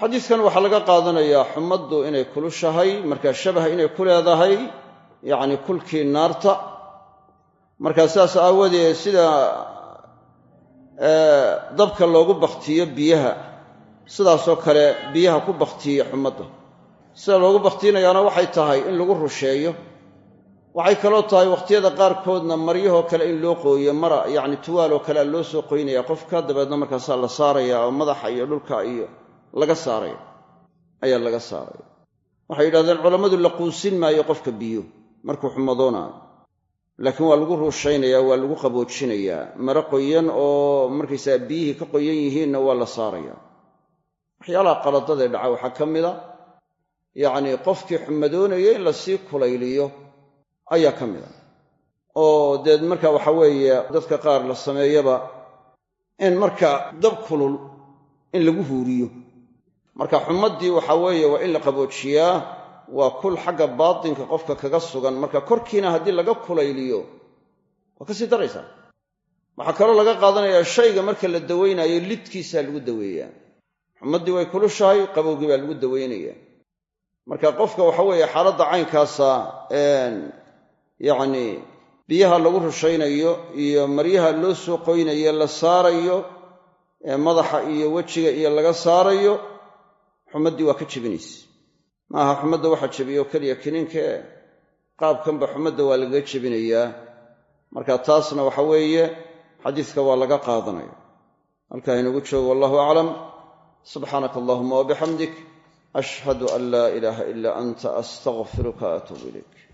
Xadiiskan waxaa laga qaadanayaa xumaddu inay kulushahay markaa shabaha inay ku leedahay yacni kulkii naarta. Markaa sidaas aawadeed sida dabka loogu bakhtiyo biyaha sidaasoo kale biyaha ku bakhtiya xumadda. Sida loogu bakhtiynayaana waxay tahay in lagu rusheeyo waxay kaloo tahay wakhtiyada qaarkoodna maryahoo kale in loo qooyo mara yacni tuwaaloo kalea loo soo qoynaya qofka dabeedna markaasaa la saaraya oo madaxa iyo dhulka iyo laga saaraya ayaa laga saaraya waxay yidhahdeen culammadu la quusin maayo qofka biyo markuu xumadoonaayo laakiin waa lagu ruushaynayaa waa lagu qaboojinayaa. Maro qoyan oo markaysaga biyihii ka qoyan yihiinna waa la saaraya. Waxyaalaha qaladadee dhaca waxaa ka mida yacnii qofkii xumadoonaya in la sii kulayliyo ayaa ka mid a. Oo deed marka waxa weeye dadka qaar la sameeyaba in marka dab kulul in lagu huuriyo. Marka xumaddii waxa weeye waa in la qaboojiyaa waa kul xagga baatinka qofka kaga sugan. Marka korkiina haddii laga kulayliyo waa ka sii daraysaa waxaa kaloo laga qaadanayaa shayga marka la dawaynayo lidkiisaa lagu daweeyaa. Xumaddii way kulushahay qabowgii baa lagu daweynaya. Marka qofka waxa weeye xaaladda caynkaasa yacni biyaha lagu rushaynayo iyo maryaha loo soo qoynayo la saarayo ee madaxa iyo wejiga iyo laga saarayo xumaddii waa ka jebinaysa. Maaha xumadda waxaa jebiyo keliya kiniinkae qaabkanba xumadda waa lagaga jebinayaa. Marka taasna waxa weeye xadiiska waa laga qaadanaya halkaa inagu joogo wallahu aclam. Subxaanaka allahuma wabixamdik ashhadu an laa ilaaha ilaa anta astaqfiruka atuubu ilayk